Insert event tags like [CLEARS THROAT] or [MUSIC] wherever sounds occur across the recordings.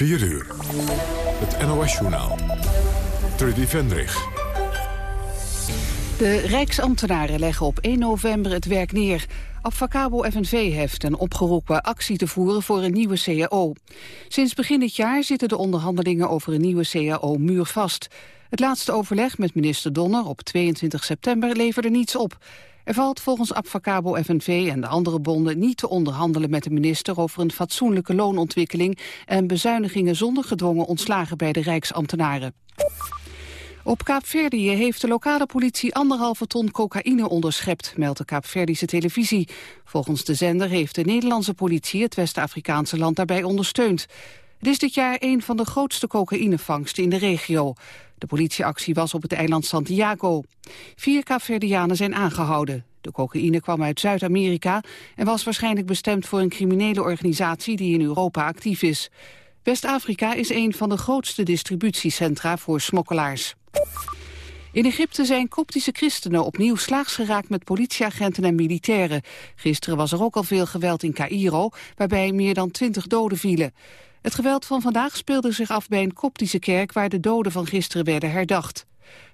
4 uur. Het NOS-journaal. Trudy Vendrich. De Rijksambtenaren leggen op 1 november het werk neer. Abfacabo FNV heeft een opgeroepen actie te voeren voor een nieuwe CAO. Sinds begin dit jaar zitten de onderhandelingen over een nieuwe CAO muurvast. Het laatste overleg met minister Donner op 22 september leverde niets op. Er valt volgens Abfacabo FNV en de andere bonden niet te onderhandelen met de minister over een fatsoenlijke loonontwikkeling en bezuinigingen zonder gedwongen ontslagen bij de Rijksambtenaren. Op Kaapverdië heeft de lokale politie anderhalve ton cocaïne onderschept, meldt de Kaapverdische televisie. Volgens de zender heeft de Nederlandse politie het West-Afrikaanse land daarbij ondersteund. Het is dit jaar een van de grootste cocaïnevangsten in de regio. De politieactie was op het eiland Santiago. Vier Kaapverdianen zijn aangehouden. De cocaïne kwam uit Zuid-Amerika en was waarschijnlijk bestemd voor een criminele organisatie die in Europa actief is. West-Afrika is een van de grootste distributiecentra voor smokkelaars. In Egypte zijn koptische christenen opnieuw slaags geraakt met politieagenten en militairen. Gisteren was er ook al veel geweld in Cairo, waarbij meer dan twintig doden vielen. Het geweld van vandaag speelde zich af bij een koptische kerk waar de doden van gisteren werden herdacht.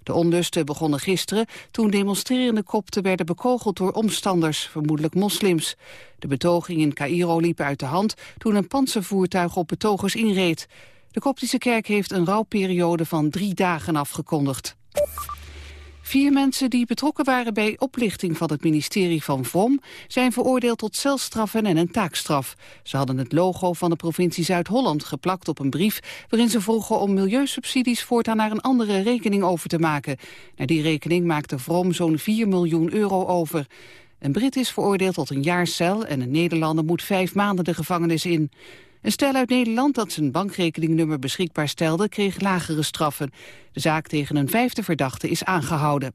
De onlusten begonnen gisteren toen demonstrerende kopten werden bekogeld door omstanders, vermoedelijk moslims. De betoging in Cairo liep uit de hand toen een panzervoertuig op betogers inreed. De koptische kerk heeft een rouwperiode van drie dagen afgekondigd. Vier mensen die betrokken waren bij oplichting van het ministerie van VROM... zijn veroordeeld tot celstraffen en een taakstraf. Ze hadden het logo van de provincie Zuid-Holland geplakt op een brief... waarin ze vroegen om milieusubsidies voortaan naar een andere rekening over te maken. Naar die rekening maakte VROM zo'n 4 miljoen euro over. Een Brit is veroordeeld tot een jaar cel en een Nederlander moet vijf maanden de gevangenis in. Een stel uit Nederland dat zijn bankrekeningnummer beschikbaar stelde... kreeg lagere straffen. De zaak tegen een vijfde verdachte is aangehouden.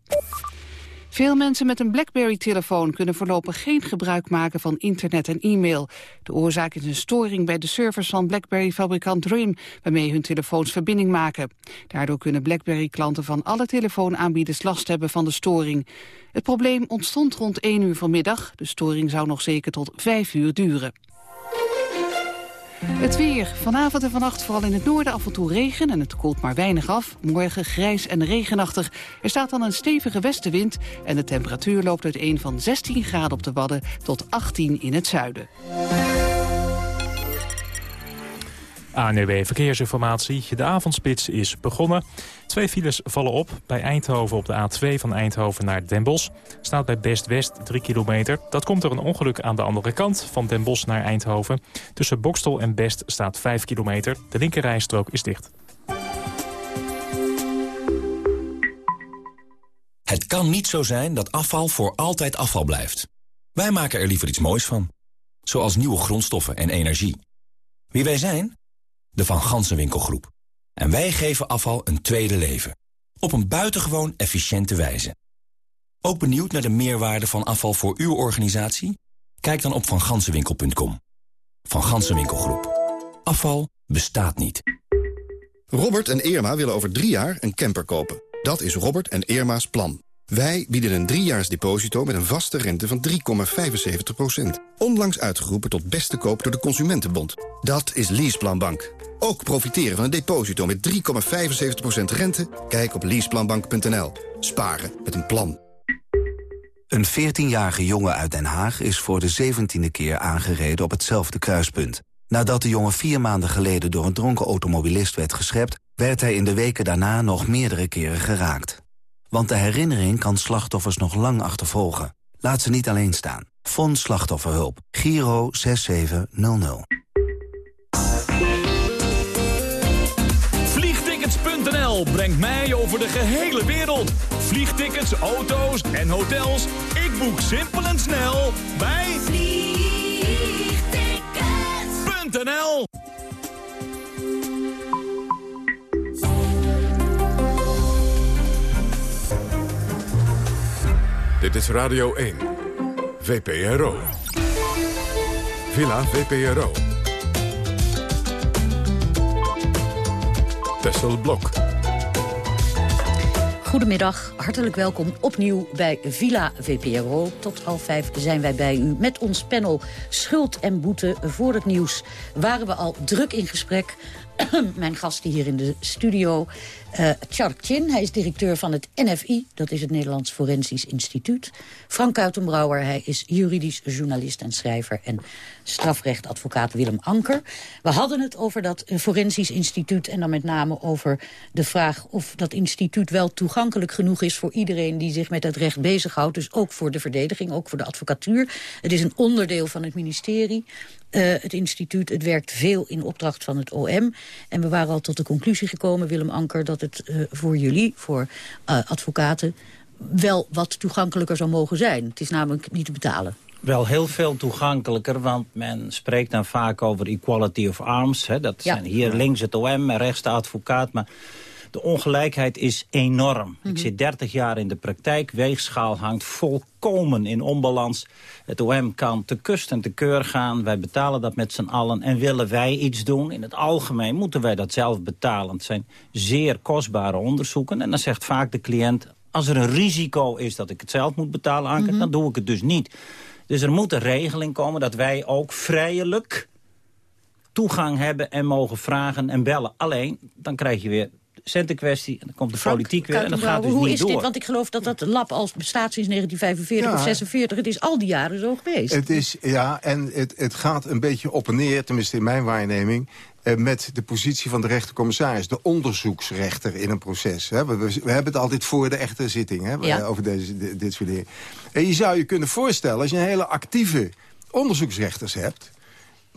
Veel mensen met een BlackBerry-telefoon kunnen voorlopig geen gebruik maken van internet en e-mail. De oorzaak is een storing bij de servers van BlackBerry-fabrikant Dream, waarmee hun telefoons verbinding maken. Daardoor kunnen BlackBerry-klanten van alle telefoonaanbieders last hebben van de storing. Het probleem ontstond rond 1 uur vanmiddag. De storing zou nog zeker tot 5 uur duren. Het weer. Vanavond en vannacht vooral in het noorden af en toe regen en het koelt maar weinig af. Morgen grijs en regenachtig. Er staat dan een stevige westenwind en de temperatuur loopt uiteen van 16 graden op de Wadden tot 18 in het zuiden. ANW Verkeersinformatie. De avondspits is begonnen. Twee files vallen op. Bij Eindhoven op de A2 van Eindhoven naar Den Bosch. Staat bij Best West 3 kilometer. Dat komt door een ongeluk aan de andere kant van Den Bosch naar Eindhoven. Tussen Bokstel en Best staat 5 kilometer. De linkerrijstrook is dicht. Het kan niet zo zijn dat afval voor altijd afval blijft. Wij maken er liever iets moois van. Zoals nieuwe grondstoffen en energie. Wie wij zijn? De Van Gansenwinkelgroep. En wij geven afval een tweede leven. Op een buitengewoon efficiënte wijze. Ook benieuwd naar de meerwaarde van afval voor uw organisatie? Kijk dan op vangansenwinkel.com. Van Gansenwinkelgroep. Afval bestaat niet. Robert en Irma willen over drie jaar een camper kopen. Dat is Robert en Irma's plan. Wij bieden een driejaars deposito met een vaste rente van 3,75%. Onlangs uitgeroepen tot beste koop door de Consumentenbond. Dat is Leaseplanbank. Ook profiteren van een deposito met 3,75% rente? Kijk op leaseplanbank.nl. Sparen met een plan. Een 14-jarige jongen uit Den Haag is voor de 17e keer aangereden op hetzelfde kruispunt. Nadat de jongen vier maanden geleden door een dronken automobilist werd geschept... werd hij in de weken daarna nog meerdere keren geraakt. Want de herinnering kan slachtoffers nog lang achtervolgen. Laat ze niet alleen staan. Fonds Slachtofferhulp. Giro 6700. Vliegtickets.nl brengt mij over de gehele wereld. Vliegtickets, auto's en hotels. Ik boek simpel en snel bij Vliegtickets.nl Dit is Radio 1. VPRO. Villa VPRO. Tessel Blok. Goedemiddag, hartelijk welkom opnieuw bij Villa VPRO. Tot half vijf zijn wij bij u met ons panel Schuld en Boete. Voor het nieuws waren we al druk in gesprek. [CLEARS THROAT] Mijn gasten hier in de studio uh, Charles Chin, hij is directeur van het NFI, dat is het Nederlands Forensisch Instituut. Frank Kuitenbrouwer, hij is juridisch journalist en schrijver... en strafrechtadvocaat Willem Anker. We hadden het over dat Forensisch Instituut... en dan met name over de vraag of dat instituut wel toegankelijk genoeg is... voor iedereen die zich met het recht bezighoudt. Dus ook voor de verdediging, ook voor de advocatuur. Het is een onderdeel van het ministerie. Uh, het instituut, het werkt veel in opdracht van het OM. En we waren al tot de conclusie gekomen, Willem Anker... dat het uh, voor jullie, voor uh, advocaten... wel wat toegankelijker zou mogen zijn. Het is namelijk niet te betalen. Wel heel veel toegankelijker, want men spreekt dan vaak over equality of arms. Hè. Dat ja. zijn hier links het OM en rechts de advocaat. Maar de ongelijkheid is enorm. Mm -hmm. Ik zit 30 jaar in de praktijk. Weegschaal hangt volkomen in onbalans. Het OM kan te kust en te keur gaan. Wij betalen dat met z'n allen. En willen wij iets doen? In het algemeen moeten wij dat zelf betalen. Het zijn zeer kostbare onderzoeken. En dan zegt vaak de cliënt... als er een risico is dat ik het zelf moet betalen, mm -hmm. dan doe ik het dus niet. Dus er moet een regeling komen dat wij ook vrijelijk toegang hebben en mogen vragen en bellen. Alleen, dan krijg je weer centenkwestie. En dan komt de Frank, politiek weer en dan gaat dus hoe niet is door. Dit? Want ik geloof dat dat lab al bestaat sinds 1945 ja. of 46. Het is al die jaren zo geweest. Het is, ja, en het, het gaat een beetje op en neer, tenminste in mijn waarneming... Eh, met de positie van de rechtercommissaris, de onderzoeksrechter in een proces. Hè. We, hebben het altijd voor de echte zitting hè, ja. over deze, dit, dit soort dingen. En je zou je kunnen voorstellen, als je een hele actieve onderzoeksrechters hebt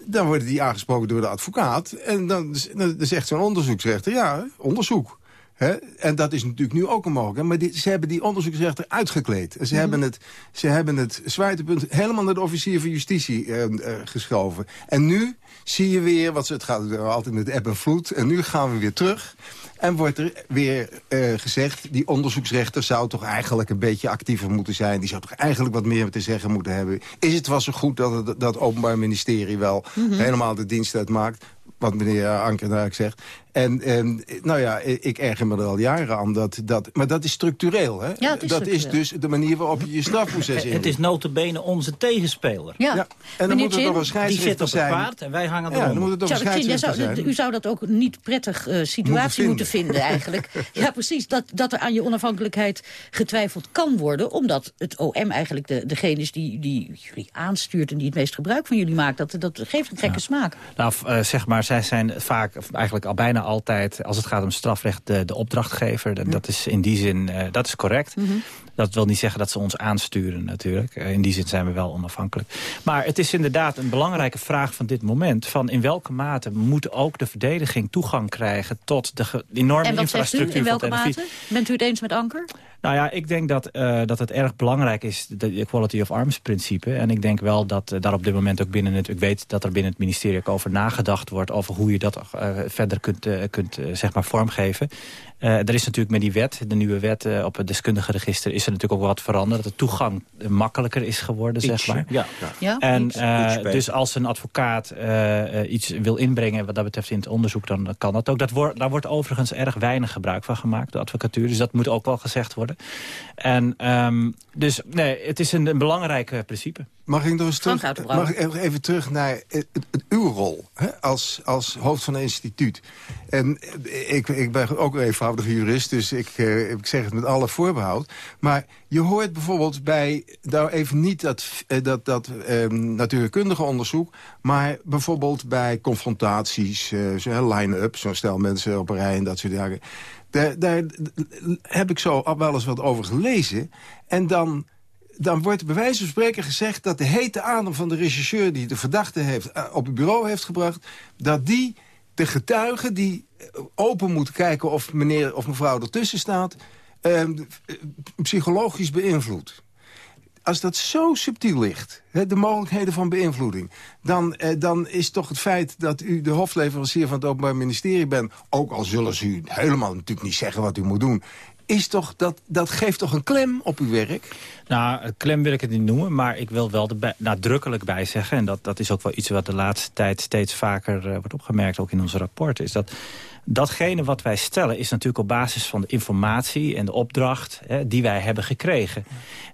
dan worden die aangesproken door de advocaat. En dan, dan zegt zo'n onderzoeksrechter, ja, onderzoek. He? En dat is natuurlijk nu ook een mogelijkheid. Maar die, ze hebben die onderzoeksrechter uitgekleed. En ze, mm -hmm. hebben het, ze hebben het zwaartepunt helemaal naar de officier van justitie uh, uh, geschoven. En nu zie je weer, wat ze, het gaat altijd met eb en vloed. En nu gaan we weer terug. En wordt er weer uh, gezegd, die onderzoeksrechter zou toch eigenlijk een beetje actiever moeten zijn. Die zou toch eigenlijk wat meer te zeggen moeten hebben. Is het wel zo goed dat het dat Openbaar Ministerie wel mm -hmm. helemaal de dienst uitmaakt? Wat meneer Anker daar zegt. En, en nou ja, ik erger me er al jaren aan. Dat, dat, maar dat is structureel. Hè? Ja, is dat structureel. is dus de manier waarop je je strafproces in. Het is notabene onze tegenspeler. Ja. ja. En dan moet er toch een scheidsrechter zijn. Die zit op het paard en wij hangen ja, dan moet er toch een scheidsrechter zou, U zou dat ook een niet prettig uh, situatie moeten vinden, moeten vinden [LAUGHS] eigenlijk. ja, precies. Dat, dat er aan je onafhankelijkheid getwijfeld kan worden. Omdat het OM eigenlijk de, degene is die, die jullie aanstuurt... en die het meest gebruik van jullie maakt. Dat, dat geeft een gekke ja. smaak. Nou, uh, zeg maar, zij zijn vaak, eigenlijk al bijna altijd... als het gaat om strafrecht, de, de opdrachtgever. Dat, dat is in die zin, uh, dat is correct. Mm -hmm. Dat wil niet zeggen dat ze ons aansturen natuurlijk. Uh, in die zin zijn we wel onafhankelijk. Maar het is inderdaad een belangrijke vraag van dit moment. Van in welke mate moet ook de verdediging toegang krijgen... tot de enorme en wat infrastructuur zegt u, in welke mate? Bent u het eens met Anker? Nou ja, ik denk dat, uh, dat het erg belangrijk is, de equality of arms principe. En ik denk wel dat uh, daar op dit moment ook binnen het... Ik weet dat er binnen het ministerie ook over nagedacht wordt... over hoe je dat uh, verder kunt, kunt zeg maar vormgeven. Er is natuurlijk met die wet, de nieuwe wet op het deskundige register... is er natuurlijk ook wat veranderd. Dat de toegang makkelijker is geworden, iets, zeg maar. Ja, ja. En dus als een advocaat iets wil inbrengen wat dat betreft in het onderzoek... dan kan dat ook. Dat wordt, daar wordt overigens erg weinig gebruik van gemaakt, de advocatuur. Dus dat moet ook wel gezegd worden. En um, dus nee, het is een, een belangrijk principe. Mag ik nog eens terug, mag ik even terug naar uw rol hè, als, als hoofd van een instituut? En ik, ik ben ook een eenvoudige jurist, dus ik, uh, ik zeg het met alle voorbehoud. Maar je hoort bijvoorbeeld bij, nou even niet dat, dat, dat um, natuurkundige onderzoek... maar bijvoorbeeld bij confrontaties, uh, zo line-up, zo stel mensen op een rij en dat soort dingen... Daar, daar heb ik zo wel eens wat over gelezen. En dan, dan wordt bij wijze van spreken gezegd... dat de hete adem van de rechercheur die de verdachte heeft, uh, op het bureau heeft gebracht... dat die de getuige die open moet kijken of meneer of mevrouw ertussen staat... Uh, psychologisch beïnvloedt. Als dat zo subtiel ligt... de mogelijkheden van beïnvloeding. Dan, eh, dan is toch het feit dat u de hofleverancier van het Openbaar Ministerie bent... ook al zullen ze u helemaal natuurlijk niet zeggen wat u moet doen is toch, dat, dat geeft toch een klem op uw werk? Nou, klem wil ik het niet noemen, maar ik wil wel nadrukkelijk bij zeggen... en dat, dat is ook wel iets wat de laatste tijd steeds vaker uh, wordt opgemerkt... ook in onze rapporten, is dat datgene wat wij stellen is natuurlijk op basis van de informatie en de opdracht hè, die wij hebben gekregen.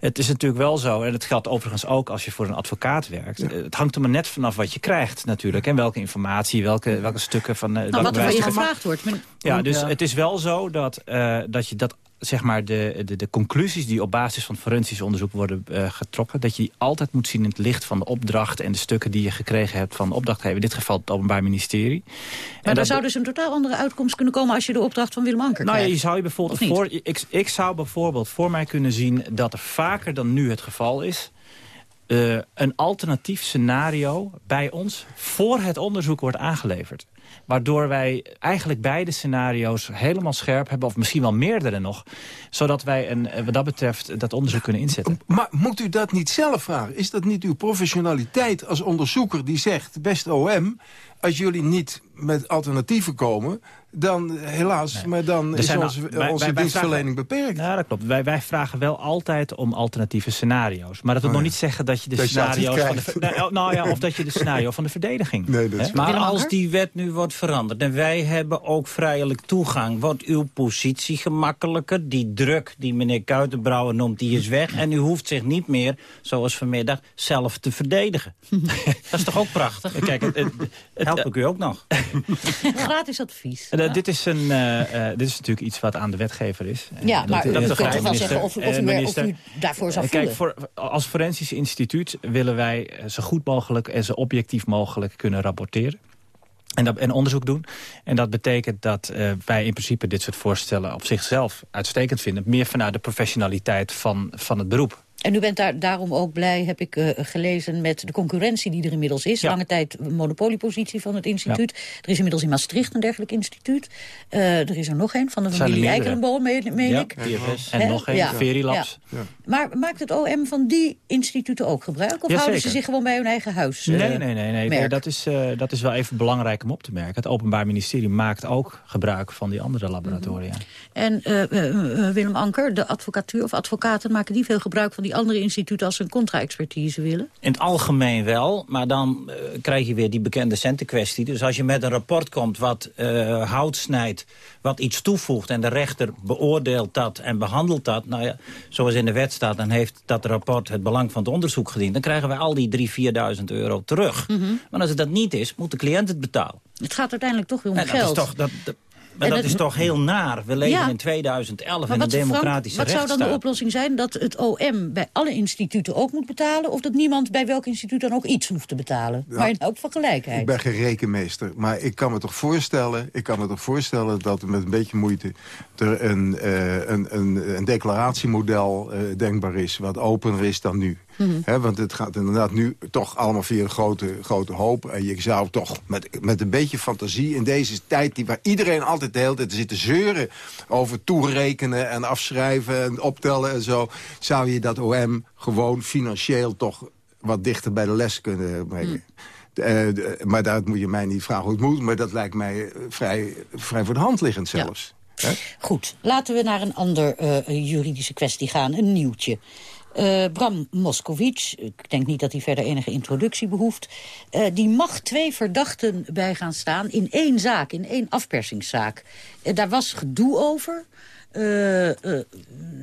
Het is natuurlijk wel zo, en het geldt overigens ook als je voor een advocaat werkt. Het hangt er maar net vanaf wat je krijgt natuurlijk. En welke informatie, welke, welke stukken van... Uh, nou, wat er van je gevraagd wordt. Ja, dus het is wel zo dat, uh, dat je dat zeg maar de, de, de conclusies die op basis van forensisch onderzoek worden uh, getrokken... dat je die altijd moet zien in het licht van de opdracht... en de stukken die je gekregen hebt van de opdrachtgever. In dit geval het Openbaar Ministerie. Maar en daar zou dus een totaal andere uitkomst kunnen komen... als je de opdracht van Willem Anker nou, krijgt. Je zou je bijvoorbeeld voor, ik, ik zou bijvoorbeeld voor mij kunnen zien... dat er vaker dan nu het geval is... Uh, een alternatief scenario bij ons voor het onderzoek wordt aangeleverd. Waardoor wij eigenlijk beide scenario's helemaal scherp hebben. Of misschien wel meerdere nog. Zodat wij een, eh, wat dat betreft dat onderzoek kunnen inzetten. Maar moet u dat niet zelf vragen? Is dat niet uw professionaliteit als onderzoeker die zegt... beste OM, als jullie niet met alternatieven komen dan helaas, maar dan is onze, onze dienstverlening beperkt. Ja, dat klopt. Wij, wij vragen wel altijd om alternatieve scenario's. Maar dat wil oh, nog niet zeggen dat je de scenario's van de... Nou, ja, of dat je de scenario van de verdediging... Nee, dat maar als die wet nu wordt veranderd... en wij hebben ook vrijelijk toegang... wordt uw positie gemakkelijker. Die druk die meneer Kuitenbrouwer noemt, die is weg. En u hoeft zich niet meer, zoals vanmiddag, zelf te verdedigen. [LAUGHS] dat is toch ook prachtig? Kijk, het, het, help ik u ook nog. [LAUGHS] Gratis advies. Uh, dit, is een, uh, dit is natuurlijk iets wat aan de wetgever is. Ja, maar dat, u kunt toch wel zeggen of, of, u, of u daarvoor zou Kijk, voor, als forensisch instituut willen wij zo goed mogelijk... en zo objectief mogelijk kunnen rapporteren. En, dat, en onderzoek doen. En dat betekent dat uh, wij in principe dit soort voorstellen op zichzelf uitstekend vinden. Meer vanuit de professionaliteit van, van het beroep. En u bent daar, daarom ook blij, heb ik uh, gelezen, met de concurrentie die er inmiddels is. Lange tijd monopoliepositie van het instituut. Er is inmiddels in Maastricht een dergelijk instituut. Uh, er is er nog een van de familie Eikelenboom, meen, meen ik. PFS. En nog een, ja. Verilabs. Maar maakt het OM van die instituten ook gebruik? Of houden ze zich gewoon bij hun eigen huis? Uh, nee, nee, nee. nee. Dat, is, dat is wel even belangrijk om op te merken. Het Openbaar Ministerie maakt ook gebruik van die andere laboratoria. En Willem Anker, de advocatuur of advocaten, maken die veel gebruik van die die andere instituten als een contra-expertise willen? In het algemeen wel, maar dan uh, krijg je weer die bekende centenkwestie. Dus als je met een rapport komt wat uh, hout snijdt, wat iets toevoegt... en de rechter beoordeelt dat en behandelt dat... nou ja, zoals in de wet staat, dan heeft dat rapport het belang van het onderzoek gediend... dan krijgen wij al die 3.000, 4.000 euro terug. Mm -hmm. Maar als het dat niet is, moet de cliënt het betalen. Het gaat uiteindelijk toch weer om en geld. Dat is toch, dat, dat maar dat, is toch heel naar. We leven in 2011 in een democratische Frank, Wat zou dan de oplossing zijn? Dat het OM bij alle instituten ook moet betalen? Of dat niemand bij welk instituut dan ook iets hoeft te betalen? maar in elk van gelijkheid. Ik ben geen rekenmeester. Maar ik kan me toch voorstellen, ik kan me toch voorstellen dat er met een beetje moeite... er een, uh, een, een, een declaratiemodel uh, denkbaar is. Wat opener is dan nu. Mhm. want het gaat inderdaad nu toch allemaal via een grote, grote hoop. En je zou toch met, met een beetje fantasie in deze tijd... Die, waar iedereen altijd de hele tijd zit te zeuren over toerekenen en afschrijven en optellen en zo... zou je dat OM gewoon financieel toch wat dichter bij de les kunnen brengen. Mhm. maar daar moet je mij niet vragen hoe het moet. Maar dat lijkt mij vrij, vrij voor de hand liggend zelfs. Goed, laten we naar een ander uh, juridische kwestie gaan. Een nieuwtje. Uh, Bram Moskowitz, ik denk niet dat hij verder enige introductie behoeft... Uh, die mag twee verdachten bij gaan staan in één zaak, in één afpersingszaak. Uh, daar was gedoe over.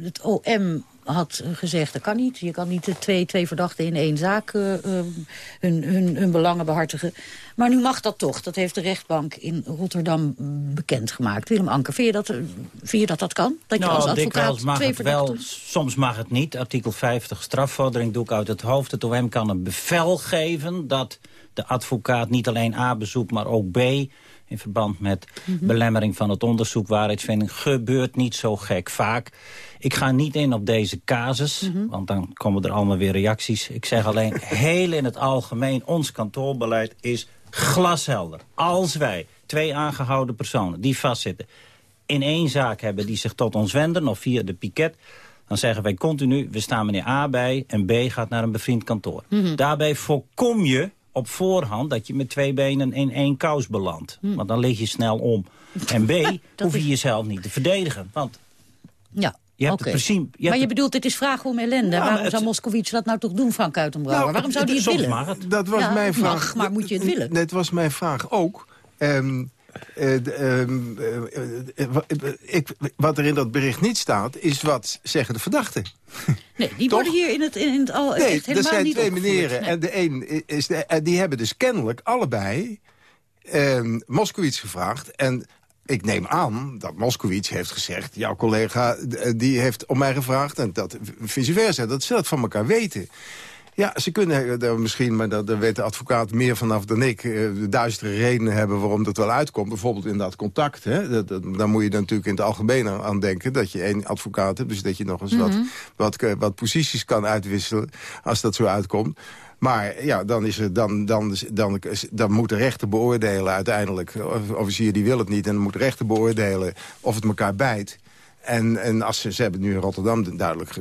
het OM had gezegd, dat kan niet. Je kan niet twee, twee verdachten in één zaak uh, hun, hun, hun belangen behartigen. Maar nu mag dat toch. Dat heeft de rechtbank in Rotterdam bekendgemaakt. Willem Anker, vind je dat vind je dat, dat kan? Dat nou, je als advocaat mag twee het wel, soms mag het niet. Artikel 50 strafvordering doe ik uit het hoofd. Het OM kan een bevel geven dat de advocaat niet alleen A bezoekt, maar ook B in verband met mm -hmm. belemmering van het onderzoek, waarheidsvinding, gebeurt niet zo gek vaak. Ik ga niet in op deze casus, mm -hmm. want dan komen er allemaal weer reacties. Ik zeg alleen, [LAUGHS] heel in het algemeen, ons kantoorbeleid is glashelder. Als wij twee aangehouden personen die vastzitten in één zaak hebben die zich tot ons wenden... of via de piket, Dan zeggen wij continu, we staan meneer A bij en B gaat naar een bevriend kantoor. Mhm. Daarbij voorkom je op voorhand dat je met twee benen in één kous belandt. Mhm. Want dan lig je snel om. En B, [LAUGHS] hoef je jezelf niet te verdedigen. Want Ja, je hebt het principe... je Maar je het- bedoelt, het is vragen om ellende. Ja, Waarom het- zou Moskowitz dat nou toch doen, Frank Uitenbrouwer? Nou, Waarom zou hij het willen? mag het. Dat was Ja, mijn vraag. mag, maar moet je het willen? Dat was mijn vraag ook. Ehm, eh, ehm, eh, eh, ik, wat er in dat bericht niet staat, is wat zeggen de verdachten. [LAUGHS] Nee, die worden hier in het, in het al Nee, echt er helemaal zijn niet twee meneren. Nee. En de een is de, en die hebben dus kennelijk allebei ehm Moskowitz gevraagd. En ik neem aan dat Moskowitz heeft gezegd... jouw collega eh, die heeft om mij gevraagd en dat vice versa. Dat ze dat van elkaar weten. Ja, ze kunnen er misschien, maar daar weet de advocaat meer vanaf dan ik... eh, de duistere redenen hebben waarom dat wel uitkomt. Bijvoorbeeld in dat contact. Hè? Dat, dat, daar moet je dan natuurlijk in het algemeen aan denken... dat je één advocaat hebt, dus dat je nog eens wat, wat, eh, wat posities kan uitwisselen... als dat zo uitkomt. Maar ja, dan, is er, dan, dan, dan, dan moet de rechter beoordelen uiteindelijk. Of- Officier die wil het niet en dan moet de rechter beoordelen of het elkaar bijt. En, en als ze, ze hebben nu in Rotterdam duidelijk...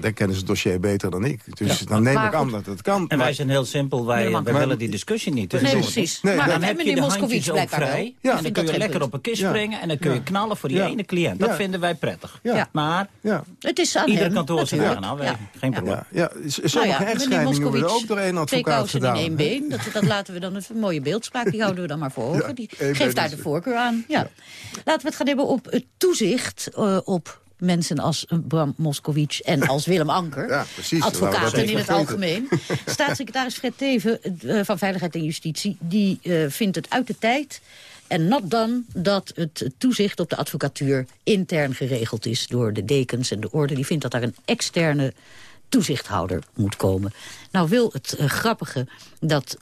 dan kennen ze het dossier beter dan ik. Dus dan neem Maar ik aan dat het kan. En wij zijn heel simpel, wij, willen die discussie niet. Dus Nee, precies. Nee, maar dan Dan heb je meneer de Moskowitz handjes ook blijkbaar wel. vrij. Ja. En dan kun je lekker op een kist Ja. springen... en dan kun je Ja. knallen voor die Ja. ene cliënt. Dat Ja. vinden wij prettig. Ja. Maar Ja, Het is aan ieder kantoor zijn natuurlijk. eigen nou, Ja. geen probleem. ja, Sommige Nou meneer echtscheidingen worden ook door één Twee advocaat kousen gedaan. in één been. Dat, laten we dan een mooie beeldspraak. Die houden we dan maar voor ogen. Die geeft daar de voorkeur aan. Ja. Laten we het gaan hebben op het toezicht eh, op mensen als Bram Moskowitz en als Willem Anker. Ja, precies. Advocaten even in het algemeen. Staatssecretaris Fred Teven eh, van Veiligheid en Justitie... die eh, vindt het uit de tijd en nat dan dat het toezicht op de advocatuur intern geregeld is door de dekens en de orde. Die vindt dat daar een externe toezichthouder moet komen. Nou wil het eh, grappige dat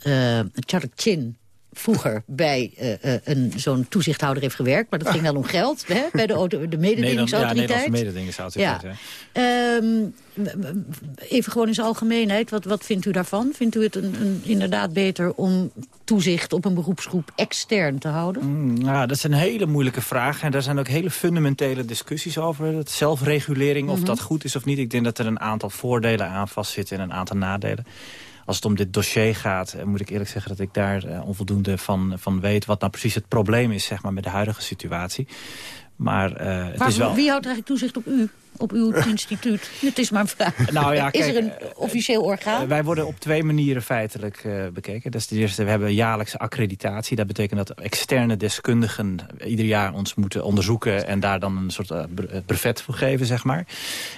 Charles Chin vroeger bij eh, eh, een zo'n toezichthouder heeft gewerkt. Maar dat ging wel om geld, hè, bij de, auto- de mededingingsautoriteit. Ja, mededingingsautoriteit. Ja. Ehm, m- m- even gewoon in zijn algemeenheid, wat, wat vindt u daarvan? Vindt u het een, een, inderdaad beter om toezicht op een beroepsgroep extern te houden? Mm, Ja, dat is een hele moeilijke vraag. En daar zijn ook hele fundamentele discussies over. Dat zelfregulering, of dat goed is of niet. Ik denk dat er een aantal voordelen aan vastzitten en een aantal nadelen. Als het om dit dossier gaat, eh, moet ik eerlijk zeggen dat ik daar eh, onvoldoende van, van weet... wat nou precies het probleem is zeg maar, met de huidige situatie. Maar eh, het is wel... Wie houdt eigenlijk toezicht op u? Op uw [LAUGHS] instituut? Het is maar een vraag. Nou ja, is er een officieel orgaan? Eh, wij worden op twee manieren feitelijk eh, bekeken. Dat is de eerste, we hebben jaarlijkse accreditatie. Dat betekent dat externe deskundigen ieder jaar ons moeten onderzoeken... en daar dan een soort eh, bre- eh, brevet voor geven, zeg maar.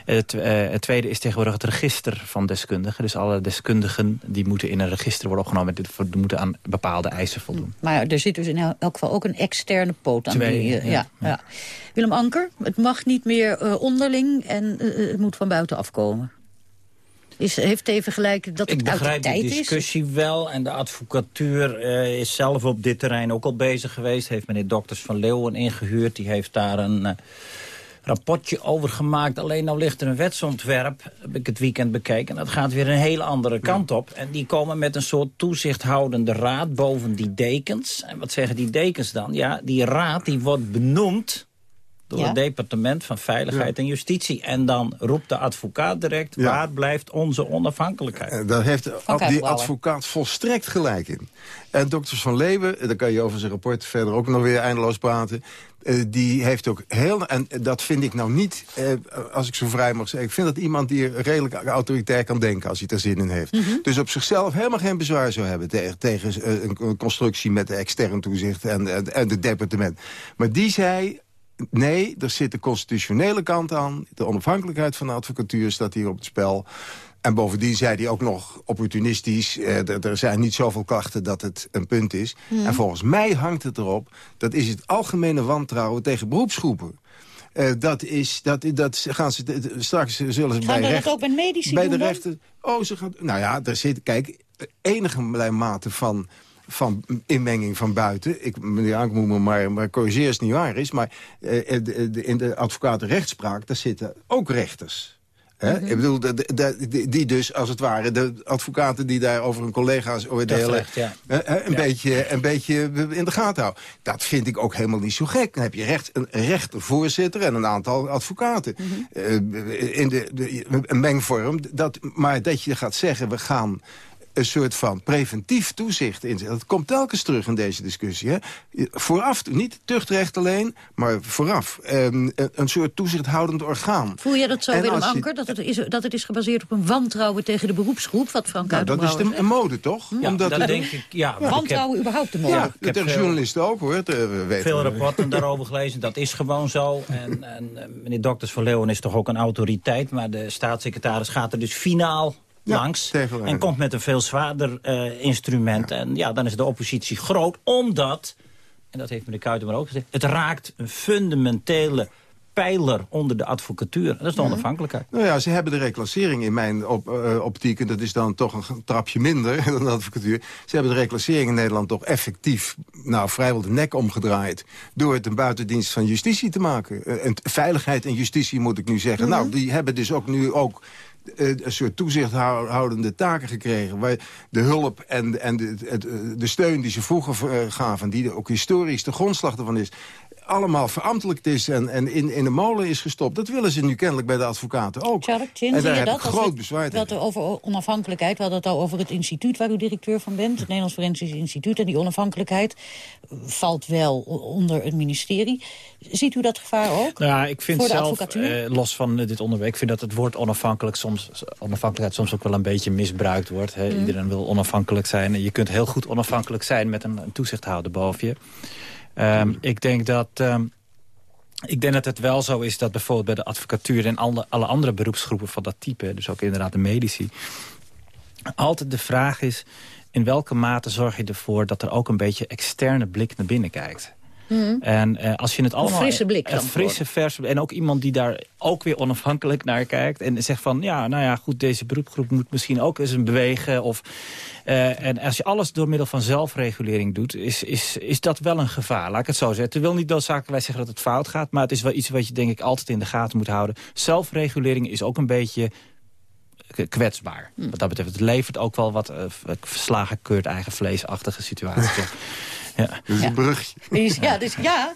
Eh, Het, eh, het tweede is tegenwoordig het register van deskundigen. Dus alle deskundigen die moeten in een register worden opgenomen... die moeten aan bepaalde eisen voldoen. Maar er zit dus in elk geval ook een externe poot aan. Twee, die, eh, ja, ja, ja. Willem Anker, het mag niet meer eh, en eh, het moet van buiten afkomen. Is, heeft even gelijk dat Ik het uit de begrijp is? discussie wel. En de advocatuur eh, is zelf op dit terrein ook al bezig geweest. Heeft meneer Dokters van Leeuwen ingehuurd. Die heeft daar een eh, rapportje over gemaakt. Alleen nou ligt er een wetsontwerp, heb ik het weekend bekeken. En dat gaat weer een hele andere kant op. En die komen met een soort toezichthoudende raad boven die dekens. En wat zeggen die dekens dan? Ja, die raad die wordt benoemd door Ja. het departement van Veiligheid en Justitie. En dan roept de advocaat direct, Ja. waar blijft onze onafhankelijkheid? Daar heeft die advocaat volstrekt gelijk in. En dokters van Leeuwen, daar kan je over zijn rapport verder ook nog weer eindeloos praten... eh, die heeft ook heel... En dat vind ik nou niet, eh, als ik zo vrij mag zeggen... ik vind dat iemand die redelijk autoritair kan denken als hij er zin in heeft. Dus op zichzelf helemaal geen bezwaar zou hebben... tegen, tegen eh, een, een constructie met de extern toezicht en, en, en het departement. Maar die zei... Nee, er zit de constitutionele kant aan. De onafhankelijkheid van de advocatuur staat hier op het spel. En bovendien zei hij ook nog opportunistisch... Eh, er- zijn niet zoveel klachten dat het een punt is. En volgens mij hangt het erop... dat is het algemene wantrouwen tegen beroepsgroepen. Eh, dat is, dat, dat gaan ze, straks zullen ze Gaan bij recht, ook medici bij doen de rechter... Oh, ze gaan... Nou ja, daar zit... Kijk, enige mate van van inmenging van buiten. Ik, meneer moet me maar, maar corrigeer als het niet waar is. Maar eh, de- de- in de advocatenrechtspraak, daar zitten ook rechters. Hè? Ik bedoel, de, de, die dus, als het ware, de advocaten die daar over hun collega's oordelen... Ja. een, beetje, een beetje in de gaten houden. Dat vind ik ook helemaal niet zo gek. Dan heb je recht, een rechtervoorzitter en een aantal advocaten. in de, de, een mengvorm. Dat, maar dat je gaat zeggen, we gaan een soort van preventief toezicht in. Dat komt telkens terug in deze discussie. Hè? Vooraf, niet tuchtrecht alleen, maar vooraf. Um, een soort toezichthoudend orgaan. Voel je dat zo, en Willem Anker, dat het, is, dat het is gebaseerd op een wantrouwen tegen de beroepsgroep? Wat Frank nou, dat is de, een mode, toch? Ja, Omdat dat denk ik, ja. Wantrouwen heb, überhaupt de mode? Ja, dat hebben journalisten ook, hoor. We weten veel rapporten daarover gelezen, dat is gewoon zo. En, en eh, meneer Dokters van Leeuwen is toch ook een autoriteit, maar de staatssecretaris gaat er dus finaal langs. En komt met een veel zwaarder uh, instrument. En ja, dan is de oppositie groot, omdat... en dat heeft meneer Kuiten maar ook gezegd... het raakt een fundamentele pijler onder de advocatuur. Dat is de onafhankelijkheid. Nou ja, ze hebben de reclassering in mijn op, uh, optiek... en dat is dan toch een trapje minder [LAUGHS] dan de advocatuur... ze hebben de reclassering in Nederland toch effectief... nou, vrijwel de nek omgedraaid... door het een buitendienst van justitie te maken. Uh, en veiligheid en justitie moet ik nu zeggen. Mhm. Nou, die hebben dus ook nu ook eh, een soort toezichthoudende taken gekregen. Waar de hulp en, en de, de steun die ze vroeger eh, gaven... die ook historisch de grondslag ervan is allemaal verambtelijkt is en, en in, in de molen is gestopt. Dat willen ze nu kennelijk bij de advocaten ook. Charles, Chin, en daar heb dat? groot bezwaar tegen. Over onafhankelijkheid, we hadden het al over het instituut waar u directeur van bent. Het Nederlands Forensisch Instituut. En die onafhankelijkheid valt wel onder het ministerie. Ziet u dat gevaar ook? Nou, ik vind zelf, eh, los van dit onderwerp... ik vind dat het woord onafhankelijk soms, onafhankelijkheid soms ook wel een beetje misbruikt wordt. Hè. Mm. Iedereen wil onafhankelijk zijn. Je kunt heel goed onafhankelijk zijn met een, een toezichthouder boven je. Um, ik denk dat... Um, ik denk dat het wel zo is dat bijvoorbeeld bij de advocatuur... en alle, alle andere beroepsgroepen van dat type, dus ook inderdaad de medici... altijd de vraag is, in welke mate zorg je ervoor... dat er ook een beetje externe blik naar binnen kijkt? Mhm. En uh, als je het allemaal... Een frisse blik. Een frisse, verse En ook iemand die daar ook weer onafhankelijk naar kijkt. En zegt van, ja, nou ja, goed, deze beroepgroep moet misschien ook eens een bewegen. Of, uh, en als je alles door middel van zelfregulering doet, is, is, is dat wel een gevaar. Laat ik het zo zeggen. Het wil niet wij zeggen dat het fout gaat. Maar het is wel iets wat je denk ik altijd in de gaten moet houden. Zelfregulering is ook een beetje kwetsbaar. Hmm. Wat dat betreft, het levert ook wel wat uh, verslagen keurt eigen vleesachtige situaties. [LAUGHS] Ja. Dat is een brugje. [LAUGHS] Ja, dus ja.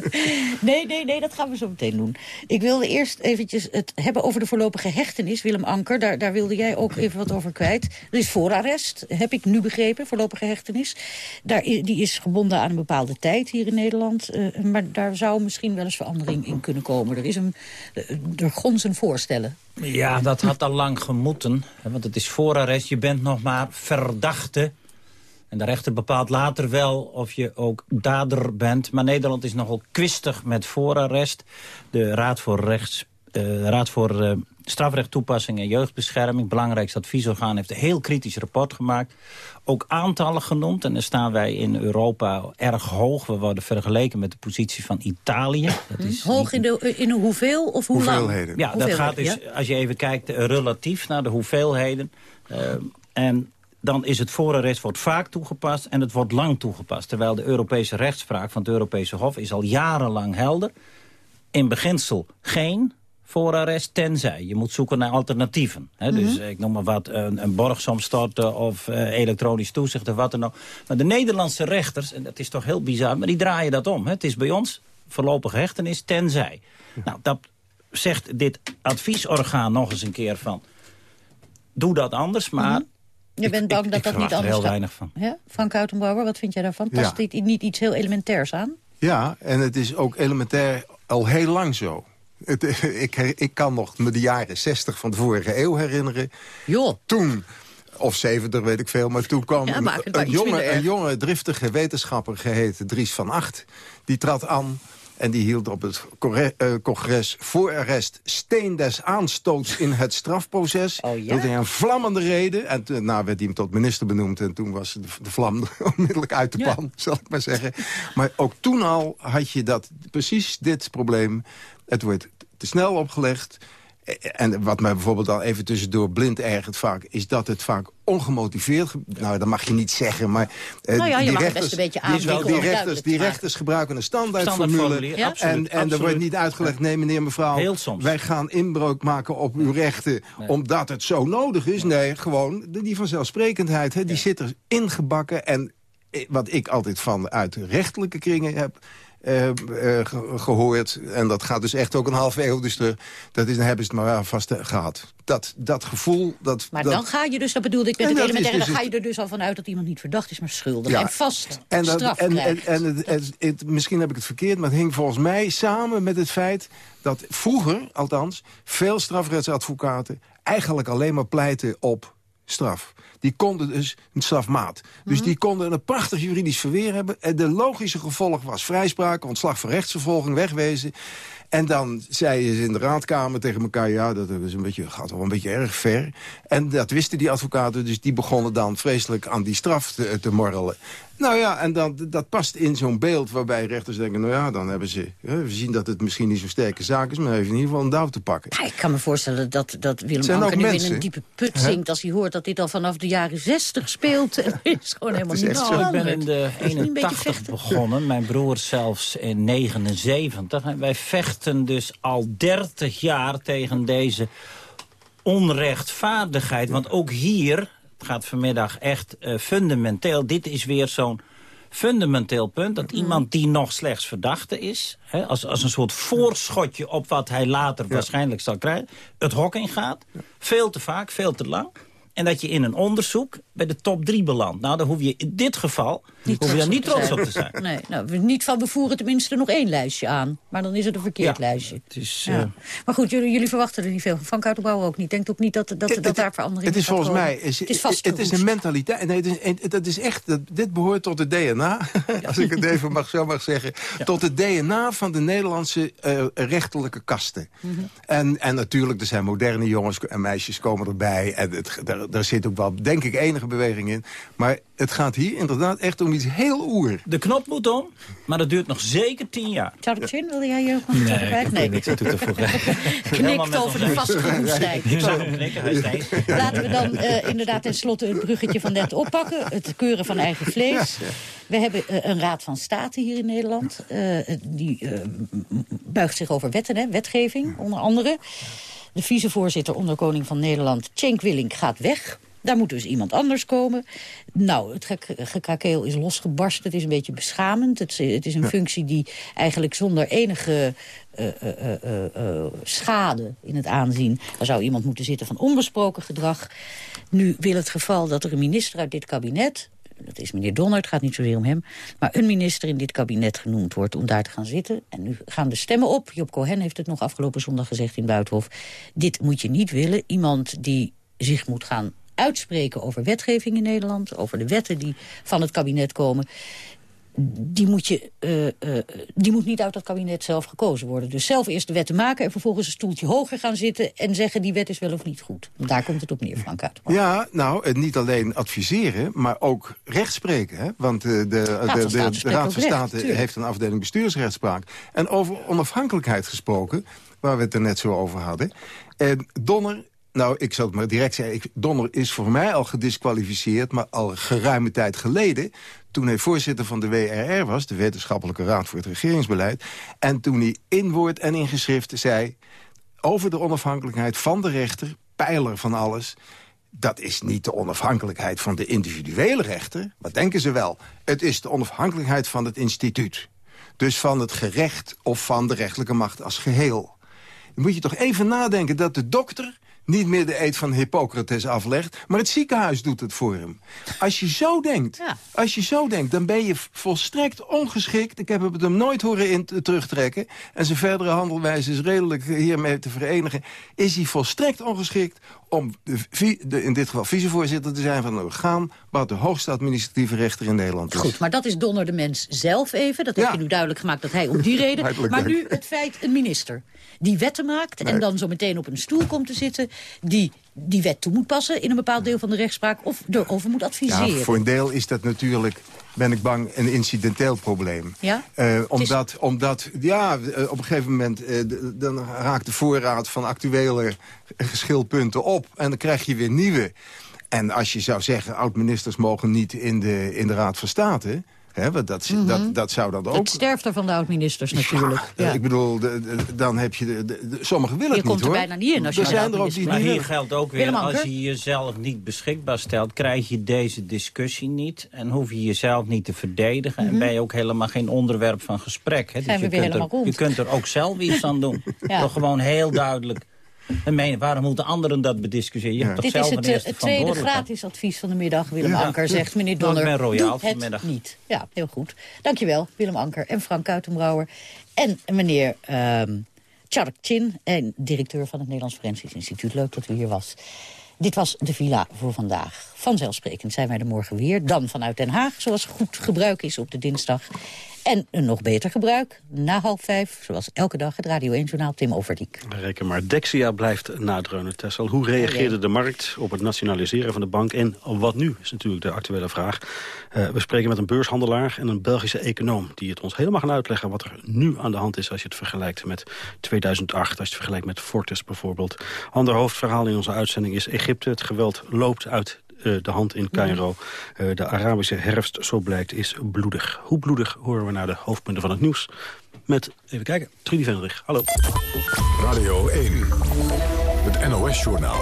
[LAUGHS] Nee, nee, nee, dat gaan we zo meteen doen. Ik wilde eerst eventjes het hebben over de voorlopige hechtenis. Willem Anker, daar, daar wilde jij ook even wat over kwijt. Er is voorarrest, heb ik nu begrepen, voorlopige hechtenis. Daar, die is gebonden aan een bepaalde tijd hier in Nederland. Uh, maar daar zou misschien wel eens verandering in kunnen komen. Er is een, er gonzen voorstellen. Ja, dat had al lang gemoeten. Want het is voorarrest, je bent nog maar verdachte en de rechter bepaalt later wel of je ook dader bent. Maar Nederland is nogal kwistig met voorarrest. De Raad voor, rechts, uh, Raad voor uh, Strafrecht Toepassing en Jeugdbescherming... belangrijkste adviesorgaan, heeft een heel kritisch rapport gemaakt. Ook aantallen genoemd. En dan staan wij in Europa erg hoog. We worden vergeleken met de positie van Italië. Dat is hoog in, de, in hoeveel of hoe Hoeveelheden. Ja, dat gaat dus, als je even kijkt, relatief naar de hoeveelheden... Uh, en dan is het voorarrest wordt vaak toegepast en het wordt lang toegepast. Terwijl de Europese rechtspraak van het Europese Hof is al jarenlang helder. In beginsel geen voorarrest, tenzij. Je moet zoeken naar alternatieven. Hè? Dus mhm. ik noem maar wat, een, een borgsom storten of uh, elektronisch toezicht of wat dan ook. Maar de Nederlandse rechters, en dat is toch heel bizar, maar die draaien dat om. Het is bij ons voorlopig hechtenis, tenzij. Nou, dat zegt dit adviesorgaan nog eens een keer van... doe dat anders, maar mhm. Je bent bang dat dat niet anders er heel weinig van. Ja? Frank Uitenbrouwer, wat vind jij daarvan? Past dit niet iets heel elementairs aan? Ja, en het is ook elementair al heel lang zo. Het, [LAUGHS] ik, ik kan nog me de jaren 60 van de vorige eeuw herinneren. Jo. Toen of 70, weet ik veel. Maar toen kwam een, jonge, een jonge, driftige wetenschapper geheten Dries van Acht. Die trad aan en die hield op het uh, congres voorarrest steen des aanstoots in het strafproces. Oh, ja? hij een vlammende reden. En toen nou, werd hij hem tot minister benoemd. En toen was de, vlam [LAUGHS] onmiddellijk uit de pan, zal ik maar zeggen. Maar ook toen al had je dat, precies dit probleem. Het wordt te snel opgelegd. En wat mij bijvoorbeeld al even tussendoor blind ergert vaak... is dat het vaak ongemotiveerd... Nou, dat mag je niet zeggen, maar... Uh, nou ja, je die mag rechters, best een beetje die, die, rechters, die rechters gebruiken een standaardformule. ja. en, en er wordt niet uitgelegd, nee meneer, mevrouw... wij gaan inbreuk maken op uw rechten... omdat het zo nodig is. Nee, gewoon die vanzelfsprekendheid, hè, die zit er ingebakken. En eh, wat ik altijd van uit rechtelijke kringen heb uh, gehoord. En dat gaat dus echt ook een half eeuw dus terug. Dat is, dan hebben ze het maar vast gehad. Dat, dat gevoel... Dat, maar dat, dan ga je dus, dat bedoelde ik met het elementaire... Dus dan ga je er dus al vanuit dat iemand niet verdacht is, maar schuldig. en vast en dat, straf en, en, en, het, het, Misschien heb ik het verkeerd, maar het hing volgens mij samen met het feit... dat vroeger, althans, veel strafrechtsadvocaten... eigenlijk alleen maar pleiten op straf die konden dus een strafmaat. Dus mhm. die konden een prachtig juridisch verweer hebben. En de logische gevolg was vrijspraak, ontslag van rechtsvervolging, wegwezen. En dan zei ze in de raadkamer tegen elkaar... ja, dat is een beetje, gaat wel een beetje erg ver. En dat wisten die advocaten, dus die begonnen dan vreselijk aan die straf te, te morrelen. Nou ja, en dan, dat past in zo'n beeld waarbij rechters denken... nou ja, dan hebben ze... we zien dat het misschien niet zo'n sterke zaak is... maar heeft in ieder geval een douw te pakken. Ja, ik kan me voorstellen dat, dat Willem Anker nu in een diepe put zingt... als hij hoort dat dit al vanaf de jaren zestig speelt. [LAUGHS] Het is gewoon helemaal niet zo. Ik ben in de 81 begonnen. Mijn broer zelfs in 79. En wij vechten dus al 30 jaar tegen deze onrechtvaardigheid. Want ook hier gaat vanmiddag echt uh, fundamenteel. Dit is weer zo'n fundamenteel punt. Dat iemand die nog slechts verdachte is... Hè, als, als een soort voorschotje op wat hij later waarschijnlijk zal krijgen... het hok in gaat. Veel te vaak, veel te lang. En dat je in een onderzoek bij de top 3 belandt. Nou, dan hoef je in dit geval niet hoef je niet trots op te zijn. Nee, nou, niet van we voeren tenminste nog één lijstje aan. Maar dan is het een verkeerd lijstje. Het is, ja. Maar goed, jullie, jullie, verwachten er niet veel van. Van ook niet. Denkt ook niet dat, dat, dat, dat daar verandering Het is volgens mij... Is, het is Het is een mentaliteit. Nee, het is, dat is echt... Dat, dit behoort tot het DNA. [LAUGHS] als ik het even mag, zo mag zeggen. Tot het DNA van de Nederlandse uh, rechterlijke kasten. Mhm. en, en natuurlijk, er zijn moderne jongens en meisjes komen erbij. En het, daar zit ook wel, denk ik, enige beweging in. Maar het gaat hier inderdaad echt om iets heel oer. De knop moet om, maar dat duurt nog zeker tien jaar. Charles Chin, wil jij je nog nee, erbij? Nee, ik niks toe te voegen. [LAUGHS] Knikt over de vastgeroestheid. Ik zou hem knikken, Laten we dan uh, inderdaad tenslotte het bruggetje van net oppakken. Het keuren van eigen vlees. We hebben uh, een raad van state hier in Nederland. Uh, die buigt zich over wetten, hè, wetgeving onder andere. De vicevoorzitter onder koning van Nederland, Cenk Willink, gaat weg... Daar moet dus iemand anders komen. Nou, het gekrakeel is losgebarst. Het is een beetje beschamend. Het, het is een functie die eigenlijk zonder enige uh, uh, uh, schade in het aanzien... daar zou iemand moeten zitten van onbesproken gedrag. Nu wil het geval dat er een minister uit dit kabinet dat is meneer Donner, het gaat niet zozeer om hem... maar een minister in dit kabinet genoemd wordt om daar te gaan zitten. En nu gaan de stemmen op. Job Cohen heeft het nog afgelopen zondag gezegd in Buitenhof. Dit moet je niet willen. Iemand die zich moet gaan uitspreken over wetgeving in Nederland... over de wetten die van het kabinet komen... Die moet, je, uh, uh, die moet niet uit dat kabinet zelf gekozen worden. Dus zelf eerst de wetten maken en vervolgens een stoeltje hoger gaan zitten... en zeggen die wet is wel of niet goed. Daar komt het op neer, Frank uit. Ja, nou, niet alleen adviseren, maar ook rechtspreken. Hè? Want de, de, de, de, Raad van State heeft een afdeling bestuursrechtspraak. En over onafhankelijkheid gesproken, waar we het er net zo over hadden. En Donner nou, ik zal het maar direct zeggen. Ik, Donner is voor mij al gedisqualificeerd, maar al geruime tijd geleden... toen hij voorzitter van de WRR was, de Wetenschappelijke Raad voor het Regeringsbeleid... en toen hij in woord en in geschrift zei... over de onafhankelijkheid van de rechter, pijler van alles... dat is niet de onafhankelijkheid van de individuele rechter. Wat denken ze wel? Het is de onafhankelijkheid van het instituut. Dus van het gerecht of van de rechterlijke macht als geheel. Dan moet je toch even nadenken dat de dokter niet meer de eed van Hippocrates aflegt... maar het ziekenhuis doet het voor hem. Als je zo denkt, als je zo denkt dan ben je volstrekt ongeschikt. Ik heb het hem nooit horen in terugtrekken. En zijn verdere handelwijze is redelijk hiermee te verenigen. Is hij volstrekt ongeschikt om de, in dit geval vicevoorzitter te zijn van een orgaan... wat de hoogste administratieve rechter in Nederland is. Goed, maar dat is Donner de Mens zelf even. Dat heb je nu duidelijk gemaakt dat hij om die reden... maar nu het feit een minister die wetten maakt... en dan zo meteen op een stoel komt te zitten... die die wet toe moet passen in een bepaald deel van de rechtspraak... of erover moet adviseren. Ja, voor een deel is dat natuurlijk, ben ik bang, een incidenteel probleem. Ja? Uh, omdat, omdat, ja, eh, op een gegeven moment uh, dan raakt de voorraad van actuele geschilpunten op... en dan krijg je weer nieuwe. En als je zou zeggen, oud-ministers mogen niet in de, in de Raad van State... He, dat, dat, dat, dat zou dan ook... Het sterfte van de oud-ministers natuurlijk. Ja, Ik bedoel, dan heb je... De, sommigen willen het niet, hoor. Je komt er bijna niet in als je zijn er ook die Maar hier geldt ook weer, als je jezelf niet beschikbaar stelt... krijg je deze discussie niet en hoef je jezelf niet te verdedigen... en mhm. ben je ook helemaal geen onderwerp van gesprek. Hè? Dus je kunt, er, je kunt er ook zelf iets aan doen. [LAUGHS] Toch gewoon heel duidelijk en waarom moeten anderen dat bediscussiëren? Je Dit is het, eh, het tweede gratis advies van de middag. Willem Anker zegt, meneer Donner, ben royaal doe het niet. Ja, heel goed. Dankjewel, Willem Anker en Frank Kuitenbrouwer. En meneer um, Chark Chin, en directeur van het Nederlands Forensisch Instituut. Leuk dat u hier was. Dit was de villa voor vandaag. Vanzelfsprekend zijn wij er morgen weer. Dan vanuit Den Haag, zoals goed gebruik is op de dinsdag. En een nog beter gebruik, na half vijf, zoals elke dag, het Radio 1-journaal Tim Overdiek. Reken maar, Dexia blijft nadreunen, Tessel. Hoe reageerde de markt op het nationaliseren van de bank? En wat nu, is natuurlijk de actuele vraag. Uh, we spreken met een beurshandelaar en een Belgische econoom... die het ons helemaal gaan uitleggen wat er nu aan de hand is... als je het vergelijkt met 2008, als je het vergelijkt met Fortis bijvoorbeeld. Ander hoofdverhaal in onze uitzending is Egypte. Het geweld loopt uit eh, de hand in Cairo. Uh, de Arabische herfst, zo blijkt, is bloedig. Hoe bloedig horen we naar de hoofdpunten van het nieuws. Met, even kijken, Trudy Vendrich. Hallo. Radio 1, het NOS-journaal.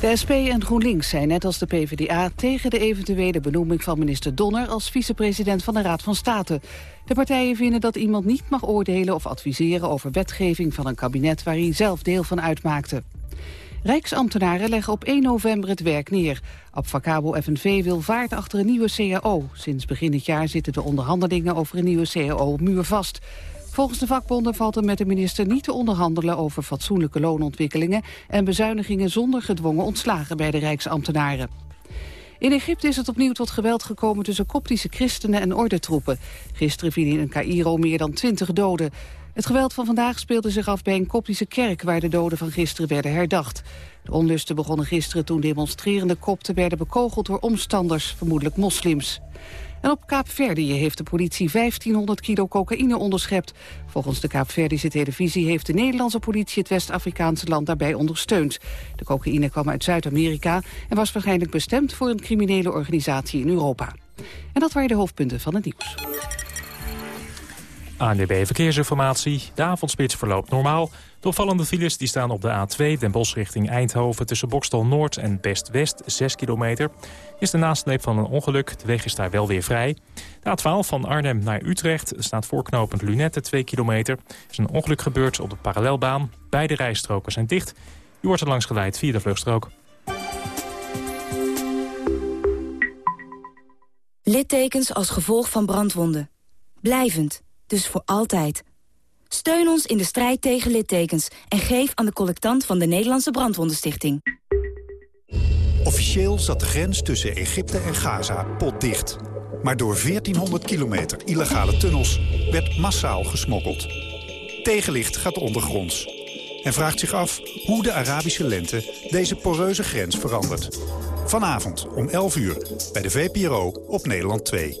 De SP en GroenLinks zijn net als de PvdA tegen de eventuele benoeming van minister Donner als vicepresident van de Raad van State. De partijen vinden dat iemand niet mag oordelen of adviseren over wetgeving van een kabinet waar hij zelf deel van uitmaakte. Rijksambtenaren leggen op 1 november het werk neer. Abfacabo FNV wil vaart achter een nieuwe CAO. Sinds begin dit jaar zitten de onderhandelingen over een nieuwe CAO muurvast. Volgens de vakbonden valt er met de minister niet te onderhandelen over fatsoenlijke loonontwikkelingen en bezuinigingen zonder gedwongen ontslagen bij de Rijksambtenaren. In Egypte is het opnieuw tot geweld gekomen tussen koptische christenen en ordentroepen. Gisteren vielen in Cairo meer dan twintig doden. Het geweld van vandaag speelde zich af bij een koptische kerk... waar de doden van gisteren werden herdacht. De onlusten begonnen gisteren toen demonstrerende kopten... werden bekogeld door omstanders, vermoedelijk moslims. En op Kaapverdië heeft de politie 1500 kilo cocaïne onderschept. Volgens de Kaapverdische televisie heeft de Nederlandse politie... het West-Afrikaanse land daarbij ondersteund. De cocaïne kwam uit Zuid-Amerika... en was waarschijnlijk bestemd voor een criminele organisatie in Europa. En dat waren de hoofdpunten van het nieuws. ANDB Verkeersinformatie. De avondspits verloopt normaal. De opvallende files die staan op de A2 Den Bosch richting Eindhoven... tussen Bokstel Noord en Best West, 6 kilometer. Is de nasleep van een ongeluk. De weg is daar wel weer vrij. De A12 van Arnhem naar Utrecht staat voorknopend Lunette 2 kilometer. Er is een ongeluk gebeurd op de parallelbaan. Beide rijstroken zijn dicht. U wordt er langs geleid via de vluchtstrook. Littekens als gevolg van brandwonden. Blijvend dus voor altijd. Steun ons in de strijd tegen littekens en geef aan de collectant van de Nederlandse Brandwondenstichting. Officieel zat de grens tussen Egypte en Gaza potdicht. Maar door 1400 kilometer illegale tunnels werd massaal gesmokkeld. Tegenlicht gaat ondergronds. En vraagt zich af hoe de Arabische lente deze poreuze grens verandert. Vanavond om 11 uur bij de VPRO op Nederland 2.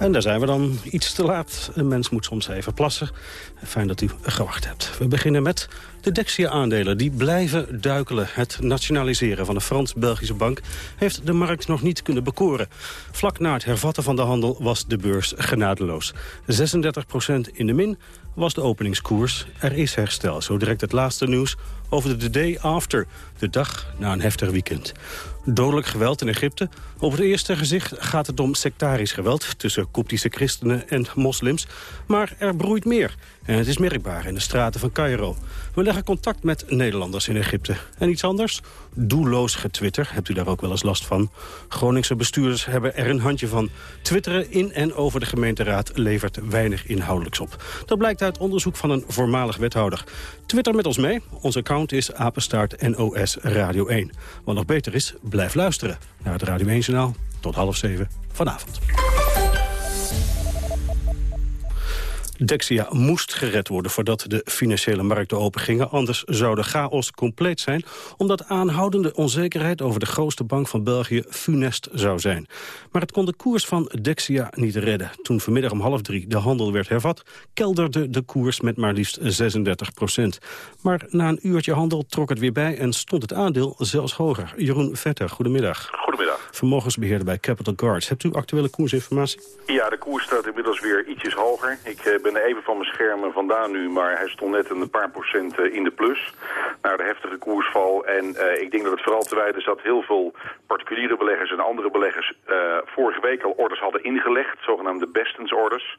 En daar zijn we dan iets te laat. Een mens moet soms even plassen. Fijn dat u gewacht hebt. We beginnen met de Dexia-aandelen. Die blijven duikelen. Het nationaliseren van de Frans-Belgische bank... heeft de markt nog niet kunnen bekoren. Vlak na het hervatten van de handel was de beurs genadeloos. 36% in de min was de openingskoers. Er is herstel. Zo direct het laatste nieuws over de day after, de dag na een heftig weekend. Dodelijk geweld in Egypte. Op het eerste gezicht gaat het om sectarisch geweld... tussen koptische christenen en moslims. Maar er broeit meer. En het is merkbaar in de straten van Cairo. We leggen contact met Nederlanders in Egypte. En iets anders? Doelloos getwitter. Hebt u daar ook wel eens last van? Groningse bestuurders hebben er een handje van. Twitteren in en over de gemeenteraad levert weinig inhoudelijks op. Dat blijkt uit onderzoek van een voormalig wethouder. Twitter met ons mee. Ons account is apenstaart NOS Radio 1. Wat nog beter is, blijf luisteren naar het Radio 1-journaal. Tot half zeven vanavond. Dexia moest gered worden voordat de financiële markten opengingen. Anders zou de chaos compleet zijn, omdat aanhoudende onzekerheid over de grootste bank van België funest zou zijn. Maar het kon de koers van Dexia niet redden. Toen vanmiddag om half drie de handel werd hervat, kelderde de koers met maar liefst 36 procent. Maar na een uurtje handel trok het weer bij en stond het aandeel zelfs hoger. Jeroen Vetter, goedemiddag. Goedemiddag. Vermogensbeheerder bij Capital Guards. Hebt u actuele koersinformatie? Ja, de koers staat inmiddels weer ietsjes hoger. Ik eh, ben even van mijn schermen vandaan nu, maar hij stond net een paar procent eh, in de plus. Naar de heftige koersval. En uh, ik denk dat het vooral te wijten is dat heel veel particuliere beleggers en andere beleggers uh, vorige week al orders hadden ingelegd. Zogenaamde bestensorders.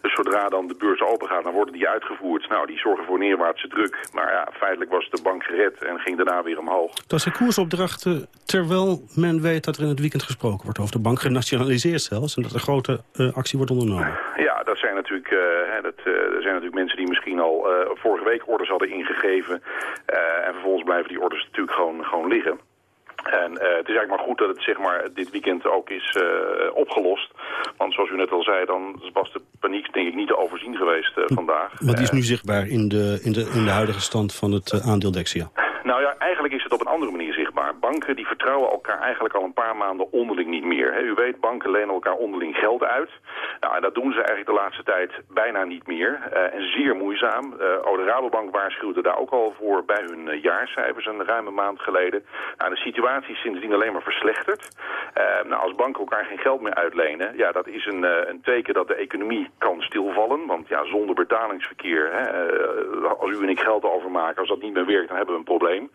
Dus zodra dan de beurs open gaat, dan worden die uitgevoerd. Nou, die zorgen voor neerwaartse druk. Maar ja, feitelijk was de bank gered en ging daarna weer omhoog. Dat zijn koersopdrachten terwijl men weet dat er in het weekend gesproken wordt over de bank. Genationaliseerd zelfs. En dat er grote uh, actie wordt ondernomen. Ja, dat zijn natuurlijk, uh, hè, dat, uh, er zijn natuurlijk mensen die misschien al vorige week orders hadden ingegeven. en vervolgens blijven die orders natuurlijk gewoon, gewoon liggen. En uh, het is eigenlijk maar goed dat het zeg maar, dit weekend ook is uh, opgelost. Want zoals u net al zei, dan was de paniek denk ik niet te overzien geweest uh, vandaag. Wat is nu zichtbaar in de, in, de, in de huidige stand van het aandeel Dexia? Nou ja, eigenlijk is het op een andere manier zichtbaar. Banken die vertrouwen elkaar eigenlijk al een paar maanden onderling niet meer. U weet, banken lenen elkaar onderling geld uit. Nou, en dat doen ze eigenlijk de laatste tijd bijna niet meer. Uh, en zeer moeizaam. Uh, de Rabobank waarschuwde daar ook al voor bij hun uh, jaarcijfers een ruime maand geleden. Nou, de situatie is sindsdien alleen maar verslechterd. nou, als banken elkaar geen geld meer uitlenen, ja, dat is een, een teken dat de economie kan stilvallen. Want ja, zonder betalingsverkeer, hè, als u en ik geld overmaken, als dat niet meer werkt, dan hebben we een probleem.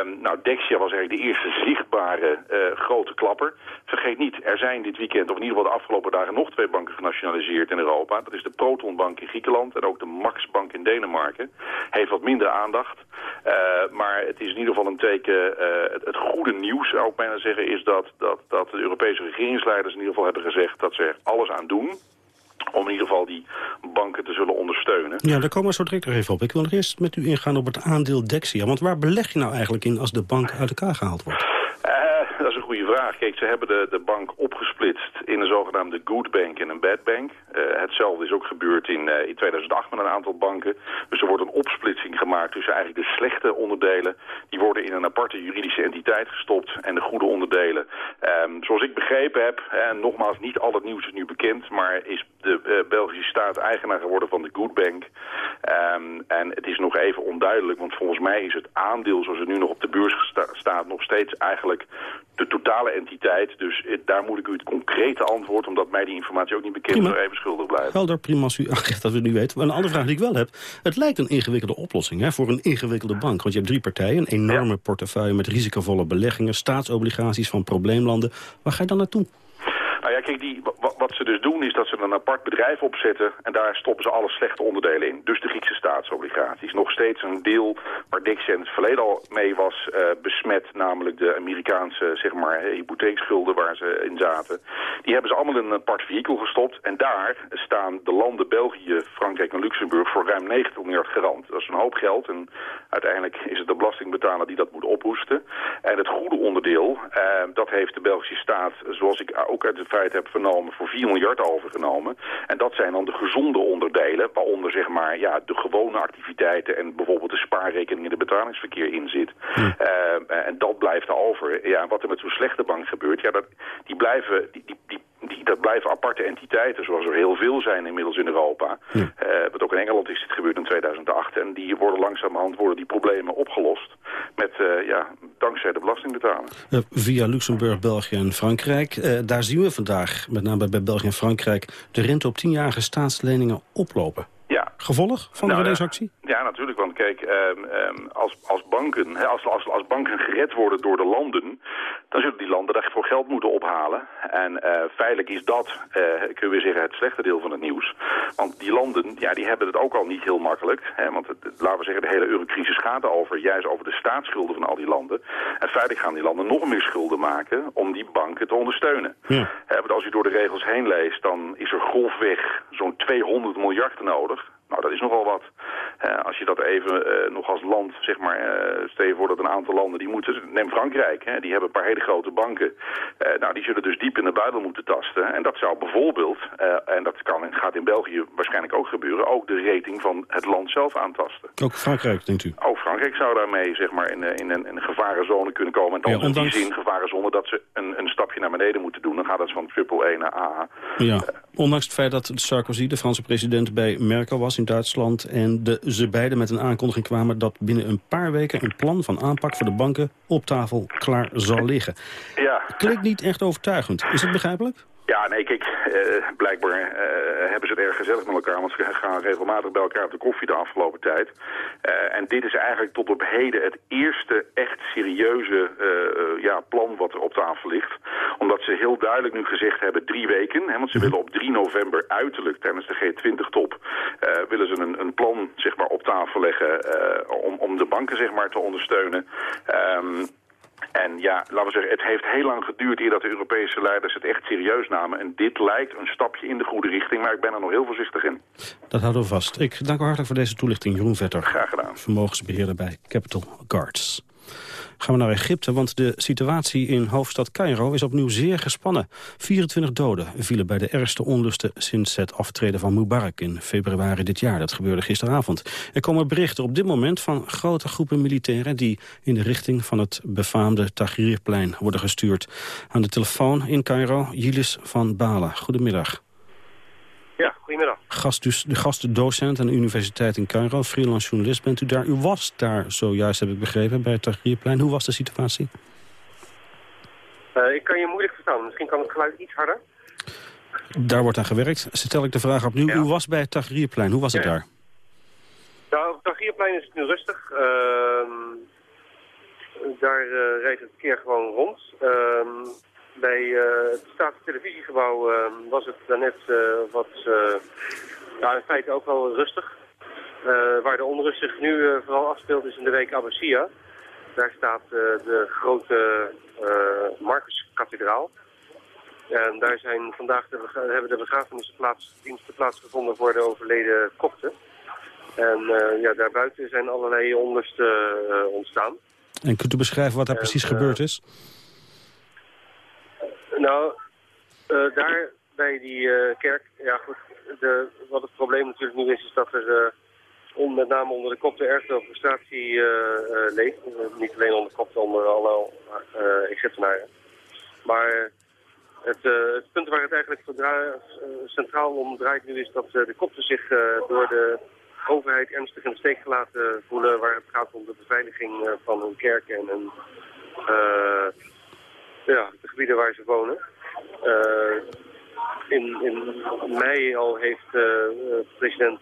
Um, nou, Dexia was eigenlijk de eerste zichtbare uh, grote klapper. Vergeet niet, er zijn dit weekend, of in ieder geval de afgelopen dagen, nog twee banken genationaliseerd in Europa. Dat is de Protonbank in Griekenland en ook de Maxbank in Denemarken. Heeft wat minder aandacht. Uh, maar het is in ieder geval een teken, uh, het, het, goede nieuws zou ik bijna zeggen, is dat, dat, dat de Europese regeringsleiders in ieder geval hebben gezegd dat ze er alles aan doen om in ieder geval die banken te zullen ondersteunen. Ja, daar komen we zo direct nog even op. Ik wil nog eerst met u ingaan op het aandeel Dexia. Want waar beleg je nou eigenlijk in als de bank uit elkaar gehaald wordt? Uh, dat is een goede vraag. Kijk, ze hebben de, de bank opgesplitst in een zogenaamde good bank en een bad bank. Uh, hetzelfde is ook gebeurd in, uh, in 2008 met een aantal banken. Dus er wordt een opsplitsing gemaakt tussen eigenlijk de slechte onderdelen. Die worden in een aparte juridische entiteit gestopt. En de goede onderdelen. Um, zoals ik begrepen heb, en nogmaals niet al het nieuws is nu bekend, maar is de Belgische staat eigenaar geworden van de Good Bank. Um, en het is nog even onduidelijk, want volgens mij is het aandeel zoals het nu nog op de beurs sta staat nog steeds eigenlijk de totale entiteit. Dus daar moet ik u het concrete antwoord, omdat mij die informatie ook niet bekend is, even schuldig blijven. Helder, prima als u [LAUGHS] aangeeft dat we het nu weten. Maar een andere vraag die ik wel heb, het lijkt een ingewikkelde oplossing hè, voor een ingewikkelde bank. Want je hebt drie partijen, een enorme ja. portefeuille met risicovolle beleggingen, staatsobligaties van probleemlanden. Waar ga je dan naartoe? Nou ja, kijk, die, wat ze dus doen is dat ze een apart bedrijf opzetten en daar stoppen ze alle slechte onderdelen in. Dus de Griekse staatsobligaties. Nog steeds een deel waar Dixie in het verleden al mee was uh, besmet, namelijk de Amerikaanse zeg maar, hypotheekschulden waar ze in zaten. Die hebben ze allemaal in een apart vehikel gestopt en daar staan de landen België, Frankrijk en Luxemburg voor ruim 90 miljard garant. Dat is een hoop geld en uiteindelijk is het de belastingbetaler die dat moet ophoesten. En het goede onderdeel, uh, dat heeft de Belgische staat, zoals ik ook uit de heb vernomen, voor 4 miljard overgenomen. En dat zijn dan de gezonde onderdelen, waaronder zeg maar ja, de gewone activiteiten en bijvoorbeeld de spaarrekening in het betalingsverkeer in zit. Hm. Uh, en dat blijft over. Ja, wat er met zo'n slechte bank gebeurt, ja, dat, die blijven, die, die, die die, dat blijven aparte entiteiten, zoals er heel veel zijn inmiddels in Europa. Ja. Uh, wat ook in Engeland is dit gebeurd in 2008. En die worden langzamerhand worden die problemen opgelost. Met, uh, ja, dankzij de belastingbetaler. Uh, via Luxemburg, België en Frankrijk. daar zien we vandaag, met name bij België en Frankrijk... de rente op tienjarige staatsleningen oplopen. Gevolg van nou, deze actie? Ja, natuurlijk. Want kijk, ehm, ehm, als, als, banken, als, als, als banken gered worden door de landen... dan zullen die landen daarvoor geld moeten ophalen. En uh, feitelijk is dat, uh, kunnen we zeggen, het slechte deel van het nieuws. Want die landen, ja, die hebben het ook al niet heel makkelijk. Hè, want het, laten we zeggen, de hele eurocrisis gaat over, juist over de staatsschulden van al die landen. En feitelijk gaan die landen nog meer schulden maken om die banken te ondersteunen. Ja. want als u door de regels heen leest, dan is er golfweg zo'n 200 miljard nodig. Nou, dat is nogal wat. Uh, als je dat even uh, nog als land, zeg maar, uh, stel je voor dat een aantal landen die moeten, neem Frankrijk, hè, die hebben een paar hele grote banken. nou, die zullen dus diep in de buidel moeten tasten. En dat zou bijvoorbeeld, en dat kan, gaat in België waarschijnlijk ook gebeuren, ook de rating van het land zelf aantasten. Ook Frankrijk, denkt u? Ook Frankrijk zou daarmee, zeg maar, in, in, een, in een gevarenzone kunnen komen. En dan ja, ondanks... in die zin gevarenzone dat ze een, een stapje naar beneden moeten doen. Dan gaat dat van triple 1 naar A. Ja, ondanks het feit dat Sarkozy, de Franse president, bij Merkel was in Duitsland... en de, ze beiden met een aankondiging kwamen dat binnen een paar weken... een plan van aanpak voor de banken op tafel klaar zal liggen. Ja. Klinkt niet echt overtuigend. Is het begrijpelijk? Ja, nee, kijk, uh, blijkbaar uh, hebben ze het erg gezellig met elkaar, want ze gaan regelmatig bij elkaar op de koffie de afgelopen tijd. Uh, en dit is eigenlijk tot op heden het eerste echt serieuze ja, plan wat er op tafel ligt. Omdat ze heel duidelijk nu gezegd hebben drie weken, hè, want ze willen op 3 november uiterlijk tijdens de G20-top, willen ze een, een, plan zeg maar, op tafel leggen om, om de banken zeg maar, te ondersteunen. Um, en ja, laten we zeggen, het heeft heel lang geduurd eer dat de Europese leiders het echt serieus namen. En dit lijkt een stapje in de goede richting, maar ik ben er nog heel voorzichtig in. Dat houden we vast. Ik dank u hartelijk voor deze toelichting, Jeroen Vetter. Graag gedaan. Vermogensbeheerder bij Capital Guards. Gaan we naar Egypte, want de situatie in hoofdstad Cairo is opnieuw zeer gespannen. 24 doden vielen bij de ergste onlusten sinds het aftreden van Mubarak in februari dit jaar. Dat gebeurde gisteravond. Er komen berichten op dit moment van grote groepen militairen... die in de richting van het befaamde Tahrirplein worden gestuurd. Aan de telefoon in Cairo, Yilis van Balen. Goedemiddag. Ja, goedemiddag. Gast, dus, de gastdocent aan de Universiteit in Cairo, freelance journalist bent u daar. U was daar zojuist, heb ik begrepen, bij het Tahrirplein. Hoe was de situatie? Uh, ik kan je moeilijk verstaan. Misschien kan het geluid iets harder. Daar wordt aan gewerkt. Stel ik de vraag opnieuw. Ja. U was bij het Tahrirplein. Hoe was het daar? Nou, op het Tahrirplein is het nu rustig. Uh, daar uh, rijdt het verkeer gewoon rond. Ehm, bij uh, het Staatstelevisiegebouw uh, was het daarnet uh, wat, ja, in feite ook wel rustig. waar de onrust zich nu vooral afspeelt is in de week Abbasia. Daar staat de grote Marcuskathedraal. En daar zijn vandaag de, hebben de begrafenisdiensten plaatsgevonden voor de overleden kopten. En ja, daarbuiten zijn allerlei onlusten ontstaan. En kunt u beschrijven wat daar precies gebeurd is? Nou, uh, daar bij die uh, kerk, ja goed, de, wat het probleem natuurlijk nu is, is dat er uh, on, met name onder de kopten erg veel frustratie leeft. niet alleen onder de kopten, onder alle Egyptenaren. Maar het, het, punt waar het eigenlijk centraal om draait nu is dat de kopten zich door de overheid ernstig in de steek gelaten voelen... waar het gaat om de beveiliging van hun kerken en hun ja, de gebieden waar ze wonen. Uh, in, in mei al heeft uh, president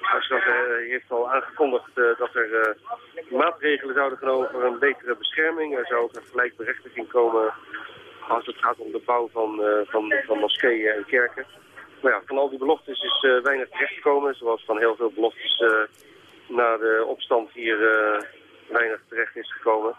Ashraf heeft al aangekondigd dat er maatregelen zouden genomen voor een betere bescherming. Er zou ook een gelijkberechtiging komen als het gaat om de bouw van, van, van moskeeën en kerken. Maar ja, van al die beloftes is weinig terechtgekomen, zoals van heel veel beloftes na de opstand hier weinig terecht is gekomen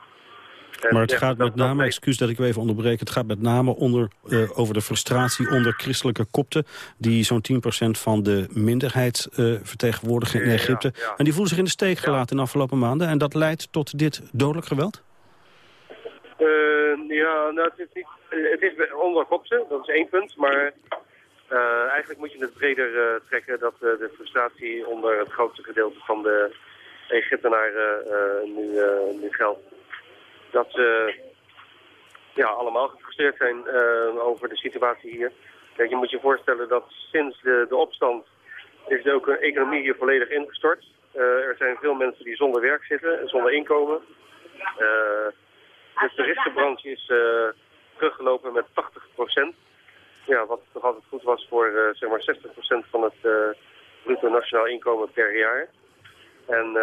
maar het gaat met name, excuus dat ik u even onderbreek... het gaat met name onder, uh, over de frustratie onder christelijke kopten... die zo'n 10% van de minderheid uh, vertegenwoordigen in Egypte. En die voelen zich in de steek gelaten in de afgelopen maanden. En dat leidt tot dit dodelijk geweld? Uh, ja, nou, het is, niet, het is onder kopten, dat is één punt. Maar eigenlijk moet je het breder trekken... dat de frustratie onder het grootste gedeelte van de Egyptenaren nu, nu geldt dat ze ja, allemaal gefrustreerd zijn uh, over de situatie hier. Kijk, je moet je voorstellen dat sinds de, de opstand is de economie hier volledig ingestort. Uh, er zijn veel mensen die zonder werk zitten en zonder inkomen. Uh, de toeristenbranche is teruggelopen met 80% Ja, wat toch altijd goed was voor zeg maar 60% van het bruto nationaal inkomen per jaar. En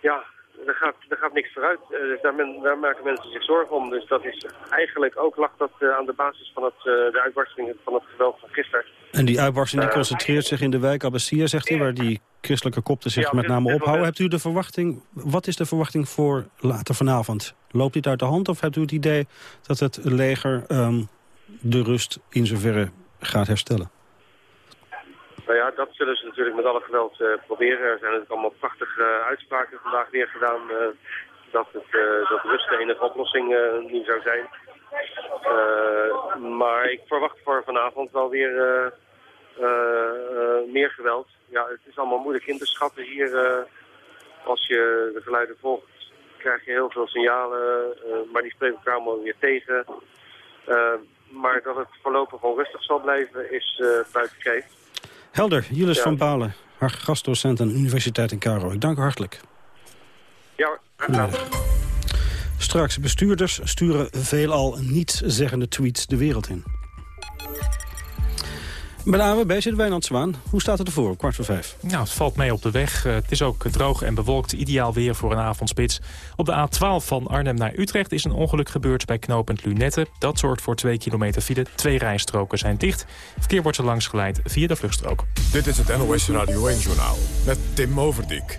ja, er gaat, er gaat niks vooruit. dus daar, men, daar, maken mensen zich zorgen om. Dus dat is eigenlijk ook lag dat aan de basis van het, de uitbarsting van het geweld van gisteren. En die uitbarsting die concentreert zich in de wijk Abbassia, zegt u, waar die christelijke kopten zich met name ophouden. Hebt u de verwachting, wat is de verwachting voor later vanavond? Loopt dit uit de hand of hebt u het idee dat het leger um, de rust in zoverre gaat herstellen? Nou ja, dat zullen ze natuurlijk met alle geweld uh, proberen. Er zijn natuurlijk allemaal prachtige uh, uitspraken vandaag weer gedaan... Uh, dat, het, dat rust de enige oplossing nu zou zijn. maar ik verwacht voor vanavond wel weer meer geweld. Ja, het is allemaal moeilijk in te schatten hier. als je de geluiden volgt, krijg je heel veel signalen, maar die spreken elkaar allemaal weer tegen. maar dat het voorlopig onrustig zal blijven is buiten kijf. Helder, Julius van Balen, gastdocent aan de Universiteit in Cairo. Ik dank u hartelijk. Ja, graag Straks, bestuurders sturen veelal niet-zeggende tweets de wereld in. Bij de AWB zit Wijnand Zwaan. Hoe staat het ervoor, kwart voor vijf? Nou, het valt mee op de weg. Eh, het is ook droog en bewolkt. Ideaal weer voor een avondspits. Op de A12 van Arnhem naar Utrecht is een ongeluk gebeurd bij knooppunt Lunette. Dat zorgt voor twee kilometer file. Twee rijstroken zijn dicht. Verkeer wordt er langs geleid via de vluchtstrook. Dit is het NOS Radio 1-journaal met Tim Overdijk.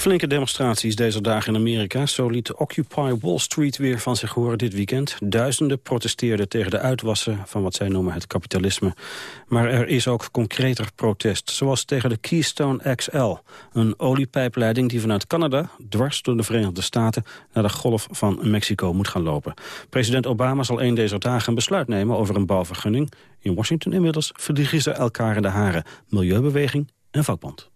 Flinke demonstraties deze dagen in Amerika. Zo liet Occupy Wall Street weer van zich horen dit weekend. Duizenden protesteerden tegen de uitwassen van wat zij noemen het kapitalisme. Maar er is ook concreter protest, zoals tegen de Keystone XL. Een oliepijpleiding die vanuit Canada dwars door de Verenigde Staten... naar de golf van Mexico moet gaan lopen. President Obama zal een deze dagen een besluit nemen over een bouwvergunning. In Washington inmiddels verdriegen ze elkaar in de haren. Milieubeweging en vakbond.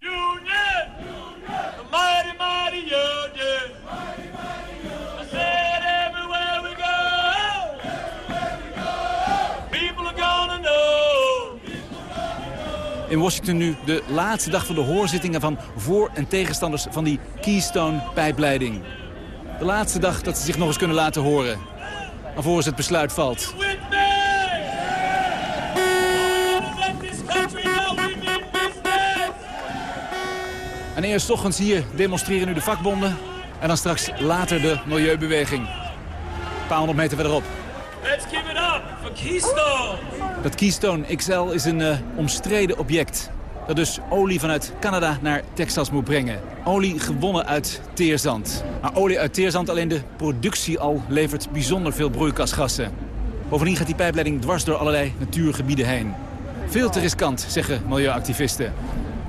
In Washington nu de laatste dag van de hoorzittingen van voor- en tegenstanders van die Keystone-pijpleiding. De laatste dag dat ze zich nog eens kunnen laten horen. Alvorens het besluit valt. En eerst ochtends hier demonstreren nu de vakbonden. En dan straks later de milieubeweging. Een paar honderd meter verderop. Let's Keystone. Dat Keystone XL is een uh, omstreden object. Dat dus olie vanuit Canada naar Texas moet brengen. Olie gewonnen uit teerzand. Maar olie uit teerzand, alleen de productie al levert bijzonder veel broeikasgassen. Bovendien gaat die pijpleiding dwars door allerlei natuurgebieden heen. Veel te riskant, zeggen milieuactivisten.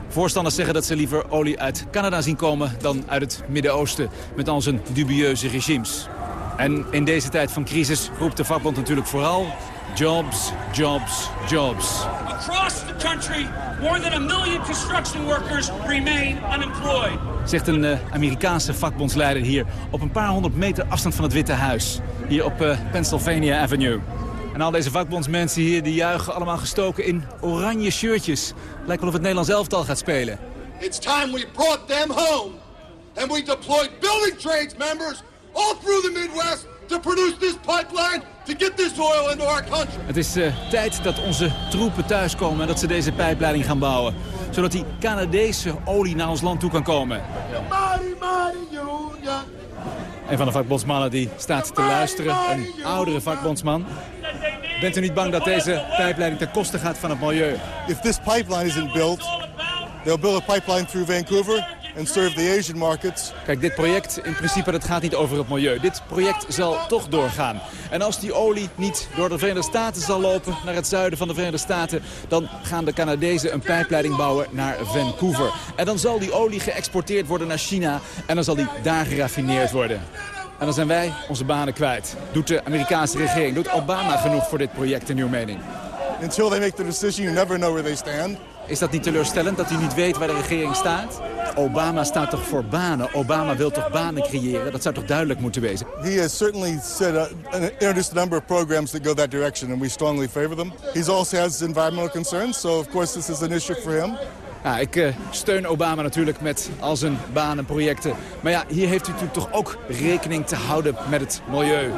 Voorstanders zeggen dat ze liever olie uit Canada zien komen dan uit het Midden-Oosten... met al zijn dubieuze regimes. En in deze tijd van crisis roept de vakbond natuurlijk vooral jobs, jobs, jobs. Across the country, more than a million construction workers remain unemployed. Zegt een uh, Amerikaanse vakbondsleider hier op een paar honderd meter afstand van het Witte Huis. Hier op uh, Pennsylvania Avenue. En al deze vakbondsmensen hier die juichen allemaal gestoken in oranje shirtjes. Lijkt wel of het Nederlands elftal gaat spelen. It's time we brought them home. And we deployed building trades members all through the Midwest to produce this pipeline to get this oil into our country. Het is uh, tijd dat onze troepen thuiskomen en dat ze deze pijpleiding gaan bouwen. Zodat die Canadese olie naar ons land toe kan komen. Een van de vakbondsmannen die staat te luisteren, een oudere vakbondsman. Bent u niet bang dat deze pijpleiding ten koste gaat van het milieu? If this pipeline isn't built, they'll build a pipeline through Vancouver and serve the Asian markets. Kijk, dit project, in principe, dat gaat niet over het milieu. Dit project zal toch doorgaan. En als die olie niet door de Verenigde Staten zal lopen naar het zuiden van de Verenigde Staten... dan gaan de Canadezen een pijpleiding bouwen naar Vancouver. En dan zal die olie geëxporteerd worden naar China en dan zal die daar geraffineerd worden. En dan zijn wij onze banen kwijt. Doet de Amerikaanse regering, doet Obama genoeg voor dit project in uw mening? Until they make the decision, you never know where they stand. Is dat niet teleurstellend dat u niet weet waar de regering staat? Obama staat toch voor banen? Obama wil toch banen creëren? Dat zou toch duidelijk moeten wezen? He has certainly set a, introduced a number of programs that go that direction and we strongly favor them. He also has environmental concerns, so of course this is an issue for him. Ja, ik uh, steun Obama natuurlijk met al zijn banenprojecten. Maar ja, hier heeft u natuurlijk toch ook rekening te houden met het milieu.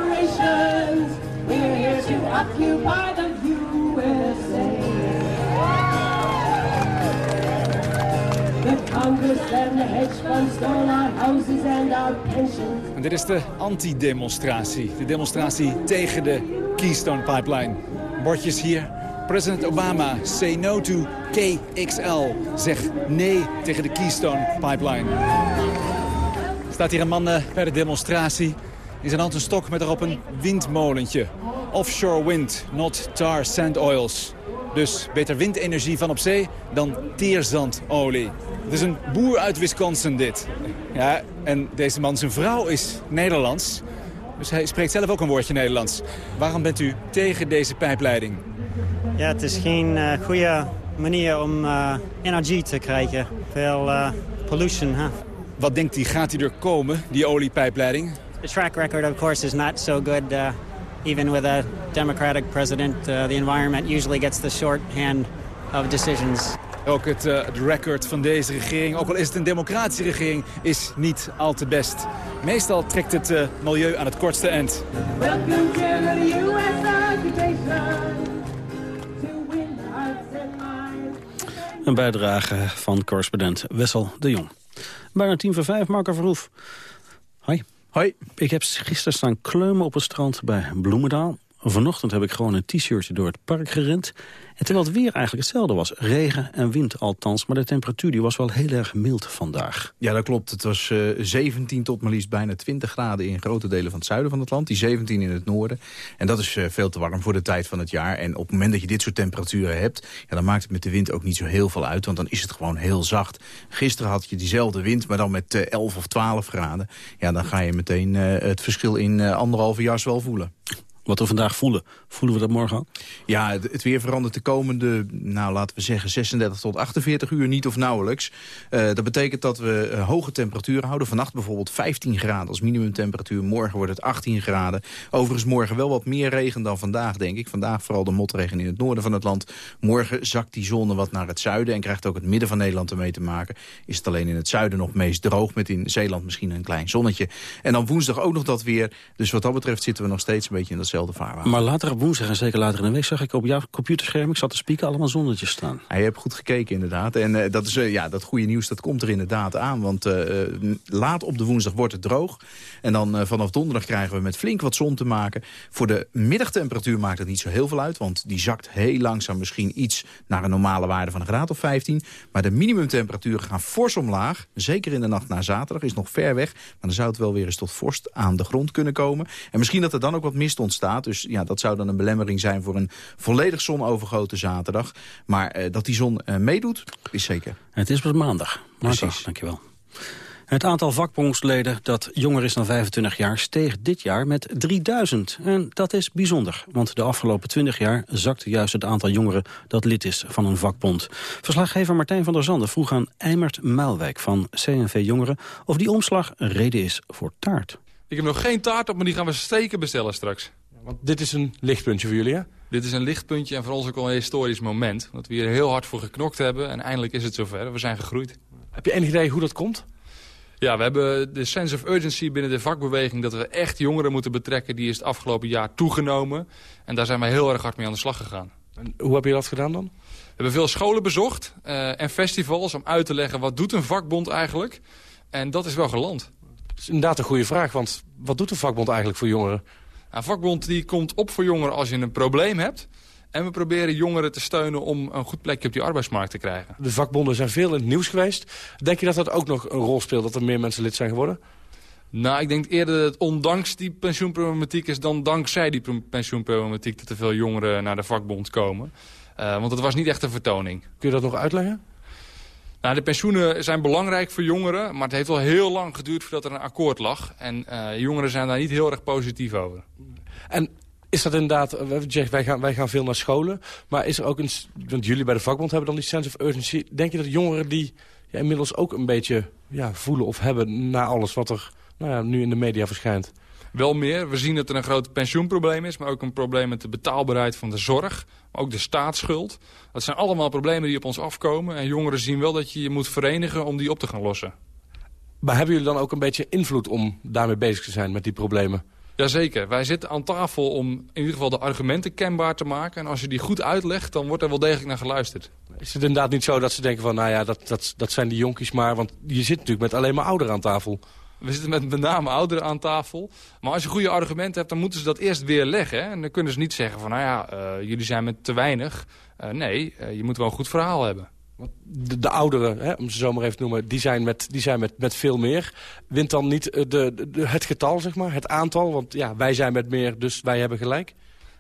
En dit is de anti-demonstratie. De demonstratie tegen de Keystone Pipeline. Bordjes hier. President Obama, say no to KXL. Zeg nee tegen de Keystone Pipeline. Staat hier een man eh, bij de demonstratie. In zijn hand een stok met erop een windmolentje. Offshore wind, not tar sand oils. Dus beter windenergie van op zee dan teerzandolie. Het is een boer uit Wisconsin dit. Ja, en deze man, zijn vrouw is Nederlands. Dus hij spreekt zelf ook een woordje Nederlands. Waarom bent u tegen deze pijpleiding? Ja, het is geen uh, goede manier om uh, energie te krijgen. Veel uh, pollution, hè? Wat denkt hij, gaat hij er komen, die oliepijpleiding? The track record, of course, is not so good. Even with a Democratic president, uh, the environment usually gets the short hand of decisions. Ook het, uh, het record van deze regering, ook al is het een democratische regering, is niet al te best. Meestal trekt het uh, milieu aan het kortste eind. Welcome to the US occupation. Een bijdrage van correspondent Wessel de Jong. Bijna tien voor vijf, Marco Verhoef. Hoi. Hoi. Ik heb gisteren staan kleumen op het strand bij Bloemendaal. Vanochtend heb ik gewoon een t-shirtje door het park gerend. En terwijl het weer eigenlijk hetzelfde was. Regen en wind althans. Maar de temperatuur die was wel heel erg mild vandaag. Ja, dat klopt. Het was uh, 17 tot maar liefst bijna 20 graden in grote delen van het zuiden van het land. Die 17 in het noorden. En dat is uh, veel te warm voor de tijd van het jaar. En op het moment dat je dit soort temperaturen hebt... Ja, dan maakt het met de wind ook niet zo heel veel uit. Want dan is het gewoon heel zacht. Gisteren had je diezelfde wind, maar dan met uh, 11 of 12 graden. Ja, dan ga je meteen het verschil in anderhalve jas wel voelen. Wat we vandaag voelen, voelen we dat morgen? Ja, het, weer verandert de komende, nou laten we zeggen, 36 tot 48 uur niet of nauwelijks. Uh, dat betekent dat we uh, hoge temperaturen houden. Vannacht bijvoorbeeld 15 graden als minimumtemperatuur. Morgen wordt het 18 graden. Overigens morgen wel wat meer regen dan vandaag, denk ik. Vandaag vooral de motregen in het noorden van het land. Morgen zakt die zon wat naar het zuiden en krijgt ook het midden van Nederland ermee te maken. Is het alleen in het zuiden nog meest droog, met in Zeeland misschien een klein zonnetje. En dan woensdag ook nog dat weer. Dus wat dat betreft zitten we nog steeds een beetje in vaarwater. Maar later op woensdag en zeker later in de week zag ik op jouw computerscherm... ik zat te spieken, allemaal zonnetjes staan. Ja, je hebt goed gekeken inderdaad. En uh, dat, is, uh, ja, dat goede nieuws dat komt er inderdaad aan. Want uh, laat op de woensdag wordt het droog. En dan vanaf donderdag krijgen we met flink wat zon te maken. Voor de middagtemperatuur maakt het niet zo heel veel uit. Want die zakt heel langzaam misschien iets naar een normale waarde van een graad of 15. Maar de minimumtemperaturen gaan fors omlaag. Zeker in de nacht naar zaterdag is nog ver weg. Maar dan zou het wel weer eens tot vorst aan de grond kunnen komen. En misschien dat er dan ook wat mist ontstaat. Dus ja, dat zou dan een belemmering zijn voor een volledig zonovergoten zaterdag. Maar uh, dat die zon uh, meedoet, is zeker. Het is pas maandag. Precies. Dankjewel. Het aantal vakbondsleden dat jonger is dan 25 jaar steeg dit jaar met 3000. En dat is bijzonder, want de afgelopen 20 jaar zakte juist het aantal jongeren dat lid is van een vakbond. Verslaggever Martijn van der Zanden vroeg aan Eimert Muilwijk van CNV Jongeren of die omslag een reden is voor taart. Ik heb nog geen taart op, maar die gaan we steken bestellen straks. Want dit is een lichtpuntje voor jullie, hè? Dit is een lichtpuntje en voor ons ook al een historisch moment. Dat we hier heel hard voor geknokt hebben en eindelijk is het zover. We zijn gegroeid. Heb je enig idee hoe dat komt? Ja, we hebben de sense of urgency binnen de vakbeweging... dat we echt jongeren moeten betrekken. Die is het afgelopen jaar toegenomen. En daar zijn wij heel erg hard mee aan de slag gegaan. En hoe heb je dat gedaan dan? We hebben veel scholen bezocht uh, en festivals om uit te leggen... wat doet een vakbond eigenlijk? En dat is wel geland. Dat is inderdaad een goede vraag, want wat doet een vakbond eigenlijk voor jongeren? Een vakbond die komt op voor jongeren als je een probleem hebt. En we proberen jongeren te steunen om een goed plekje op die arbeidsmarkt te krijgen. De vakbonden zijn veel in het nieuws geweest. Denk je dat dat ook nog een rol speelt, dat er meer mensen lid zijn geworden? Nou, ik denk eerder dat het ondanks die pensioenproblematiek is... dan dankzij die pensioenproblematiek dat er veel jongeren naar de vakbond komen. Uh, want het was niet echt een vertoning. Kun je dat nog uitleggen? Nou, de pensioenen zijn belangrijk voor jongeren, maar het heeft wel heel lang geduurd voordat er een akkoord lag. En uh, jongeren zijn daar niet heel erg positief over. En is dat inderdaad, wij gaan, wij gaan veel naar scholen, maar is er ook een, want jullie bij de vakbond hebben dan die sense of urgency. Denk je dat jongeren die ja, inmiddels ook een beetje ja, voelen of hebben na alles wat er nou ja, nu in de media verschijnt? Wel meer. We zien dat er een groot pensioenprobleem is, maar ook een probleem met de betaalbaarheid van de zorg. Maar ook de staatsschuld. Dat zijn allemaal problemen die op ons afkomen. En jongeren zien wel dat je je moet verenigen om die op te gaan lossen. Maar hebben jullie dan ook een beetje invloed om daarmee bezig te zijn met die problemen? Jazeker. Wij zitten aan tafel om in ieder geval de argumenten kenbaar te maken. En als je die goed uitlegt, dan wordt er wel degelijk naar geluisterd. Is het inderdaad niet zo dat ze denken van, nou ja, dat, dat, dat zijn die jonkies maar... want je zit natuurlijk met alleen maar ouderen aan tafel. We zitten met met name ouderen aan tafel. Maar als je goede argumenten hebt, dan moeten ze dat eerst weer leggen. Hè? En dan kunnen ze niet zeggen van, nou ja, uh, jullie zijn met te weinig. Uh, nee, uh, je moet wel een goed verhaal hebben. De, de ouderen, hè, om ze zo maar even te noemen, die zijn met, die zijn met, met veel meer. Wint dan niet de, de, het getal, zeg maar, het aantal? Want ja, wij zijn met meer, dus wij hebben gelijk.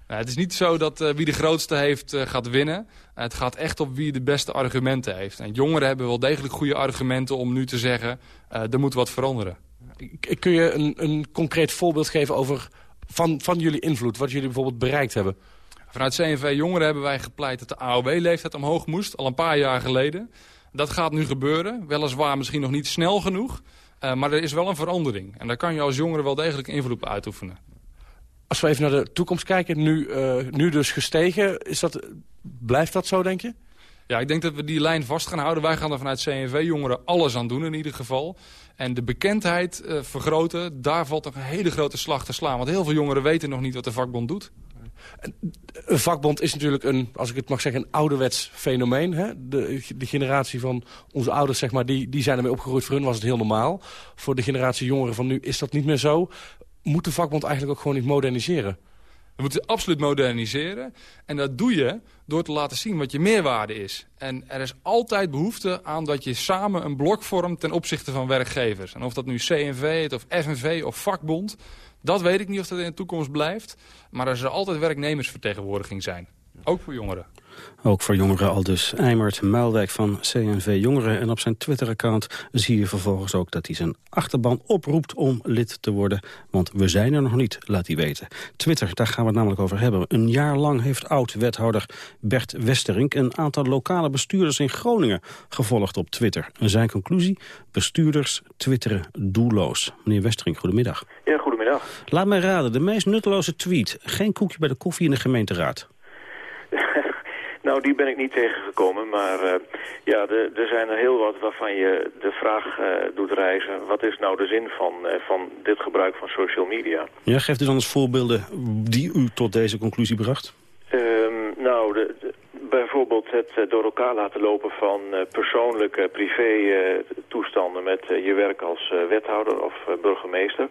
Nou, het is niet zo dat uh, wie de grootste heeft uh, gaat winnen. Uh, het gaat echt op wie de beste argumenten heeft. En jongeren hebben wel degelijk goede argumenten om nu te zeggen... er moet wat veranderen. Kun je een, een concreet voorbeeld geven over van, van jullie invloed? Wat jullie bijvoorbeeld bereikt hebben? Vanuit CNV Jongeren hebben wij gepleit dat de AOW-leeftijd omhoog moest. Al een paar jaar geleden. Dat gaat nu gebeuren. Weliswaar misschien nog niet snel genoeg. maar er is wel een verandering. En daar kan je als jongere wel degelijk invloed op uitoefenen. Als we even naar de toekomst kijken, nu, uh, nu dus gestegen, is dat, blijft dat zo, denk je? Ja, ik denk dat we die lijn vast gaan houden. Wij gaan er vanuit CNV-jongeren alles aan doen in ieder geval. En de bekendheid uh, vergroten, daar valt een hele grote slag te slaan. Want heel veel jongeren weten nog niet wat de vakbond doet. Een vakbond is natuurlijk een, als ik het mag zeggen, een ouderwets fenomeen. Hè? De, de generatie van onze ouders, zeg maar, die, die zijn ermee opgegroeid. Voor hun was het heel normaal. Voor de generatie jongeren van nu is dat niet meer zo moet de vakbond eigenlijk ook gewoon niet moderniseren? We moeten absoluut moderniseren. En dat doe je door te laten zien wat je meerwaarde is. En er is altijd behoefte aan dat je samen een blok vormt ten opzichte van werkgevers. En of dat nu CNV heet, of FNV of vakbond... dat weet ik niet of dat in de toekomst blijft. Maar er zal altijd werknemersvertegenwoordiging zijn. Ook voor jongeren. Ook voor jongeren al dus Eimert Muilwijk van CNV Jongeren. En op zijn Twitter-account zie je vervolgens ook dat hij zijn achterban oproept om lid te worden. Want we zijn er nog niet, laat hij weten. Twitter, daar gaan we het namelijk over hebben. Een jaar lang heeft oud-wethouder Bert Westerink een aantal lokale bestuurders in Groningen gevolgd op Twitter. Zijn conclusie, bestuurders twitteren doelloos. Meneer Westerink, goedemiddag. Ja, goedemiddag. Laat mij raden, de meest nutteloze tweet. Geen koekje bij de koffie in de gemeenteraad. Nou, die ben ik niet tegengekomen, maar uh, ja, er zijn er heel wat waarvan je de vraag uh, doet reizen. Wat is nou de zin van, uh, van dit gebruik van social media? Ja, geeft u dan eens voorbeelden die u tot deze conclusie bracht? Um, nou, de, de, bijvoorbeeld het door elkaar laten lopen van persoonlijke privé toestanden met je werk als wethouder of burgemeester.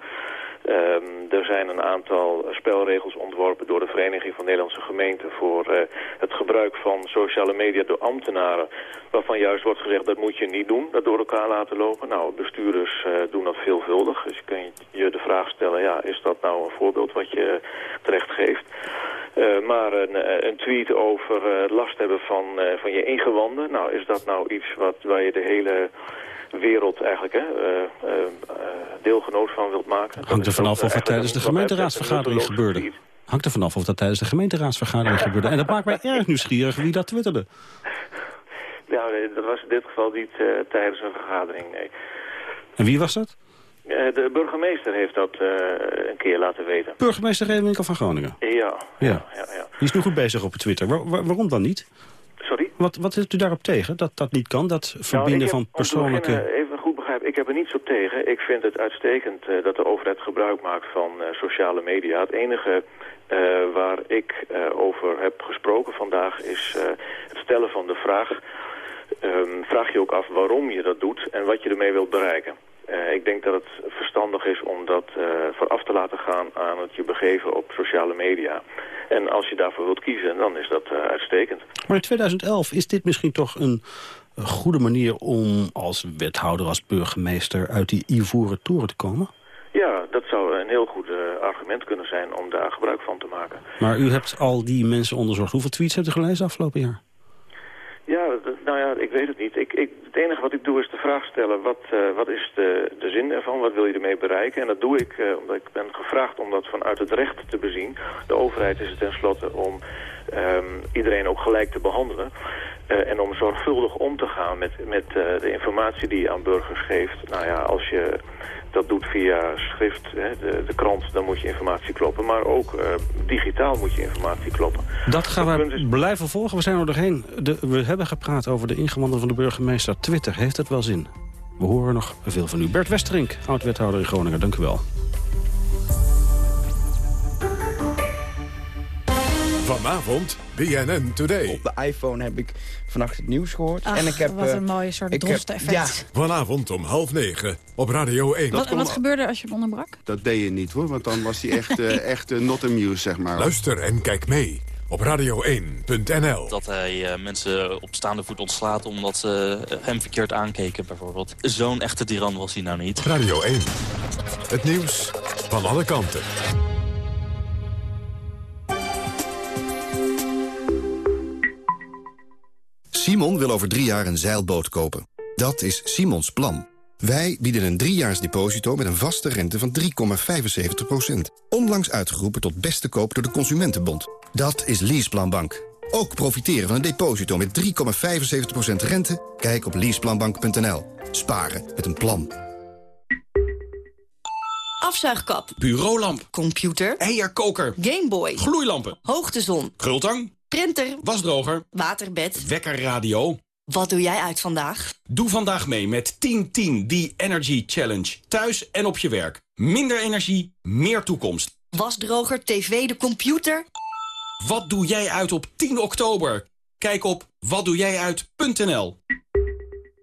Um, er zijn een aantal spelregels ontworpen door de Vereniging van Nederlandse Gemeenten voor uh, het gebruik van sociale media door ambtenaren. Waarvan juist wordt gezegd dat moet je niet doen, dat door elkaar laten lopen. Nou, bestuurders uh, doen dat veelvuldig. Dus je kan je de vraag stellen, ja, is dat nou een voorbeeld wat je terecht geeft? Uh, maar een, een, tweet over last hebben van, van je ingewanden. Nou, is dat nou iets wat, waar je de hele wereld eigenlijk hè, deelgenoot van wilt maken. Hangt er vanaf of het tijdens de gemeenteraadsvergadering gebeurde. Hangt er vanaf of dat tijdens de gemeenteraadsvergadering gebeurde. En dat maakt mij erg nieuwsgierig wie dat twitterde. [LAUGHS] Nou, dat was in dit geval niet tijdens een vergadering, nee. En wie was dat? de burgemeester heeft dat een keer laten weten. Burgemeester Redenwinkel van Groningen? Ja. ja. ja, ja, Die is nu goed bezig op Twitter. waarom dan niet? Sorry? Wat, wat heeft u daarop tegen, dat dat niet kan? Dat verbinden nou, van persoonlijke... Even ik heb er niets op tegen. Ik vind het uitstekend uh, dat de overheid gebruik maakt van uh, sociale media. Het enige uh, waar ik over heb gesproken vandaag is het stellen van de vraag... Um, vraag je ook af waarom je dat doet en wat je ermee wilt bereiken. Ik denk dat het verstandig is om dat vooraf te laten gaan aan het je begeven op sociale media. En als je daarvoor wilt kiezen, dan is dat uitstekend. Maar in 2011 is dit misschien toch een goede manier om als wethouder, als burgemeester uit die ivoren toren te komen? Ja, dat zou een heel goed argument kunnen zijn om daar gebruik van te maken. Maar u hebt al die mensen onderzocht. Hoeveel tweets hebt u gelezen afgelopen jaar? Ja, nou ja, ik weet het niet. Ik, ik, het enige wat ik doe is de vraag stellen, wat, uh, wat is de, de zin ervan? Wat wil je ermee bereiken? En dat doe ik uh, omdat ik ben gevraagd om dat vanuit het recht te bezien. De overheid is het tenslotte om um, iedereen ook gelijk te behandelen. Uh, en om zorgvuldig om te gaan met, met de informatie die je aan burgers geeft. Nou ja, als je dat doet via schrift, hè, de, de, krant, dan moet je informatie kloppen. Maar ook uh, digitaal moet je informatie kloppen. Dat gaan we is... blijven volgen. We zijn er doorheen. De, we hebben gepraat over de ingewanden van de burgemeester. Twitter, heeft het wel zin? We horen nog veel van u. Bert Westerink, oud-wethouder in Groningen, dank u wel. Vanavond BNN Today. Op de iPhone heb ik vannacht het nieuws gehoord. Ach, en ik heb, wat eh, een mooie soort drosten-effect. Ja, Vanavond om half negen op Radio 1. Wat, wat gebeurde als je hem onderbrak? Dat deed je niet hoor, want dan was hij echt, eh, [LAUGHS] echt eh, not amused, zeg maar. Luister en kijk mee op radio1.nl. Dat hij eh, mensen op staande voet ontslaat omdat ze eh, hem verkeerd aankeken bijvoorbeeld. Zo'n echte tiran was hij nou niet. Radio 1. Het nieuws van alle kanten. Simon wil over drie jaar een zeilboot kopen. Dat is Simons plan. Wij bieden een driejaars deposito met een vaste rente van 3,75%. Onlangs uitgeroepen tot beste koop door de Consumentenbond. Dat is Leaseplanbank. Ook profiteren van een deposito met 3,75% rente? Kijk op leaseplanbank.nl. Sparen met een plan. Afzuigkap. Bureaulamp. Computer. Eierkoker. Gameboy. Gloeilampen. Hoogtezon. Krultang. Printer. Wasdroger. Waterbed. Wekkerradio. Wat doe jij uit vandaag? Doe vandaag mee met 10-10 The Energy Challenge. Thuis en op je werk. Minder energie, meer toekomst. Wasdroger, tv, de computer. Wat doe jij uit op 10 oktober? Kijk op watdoejijuit.nl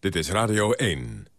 Dit is Radio 1.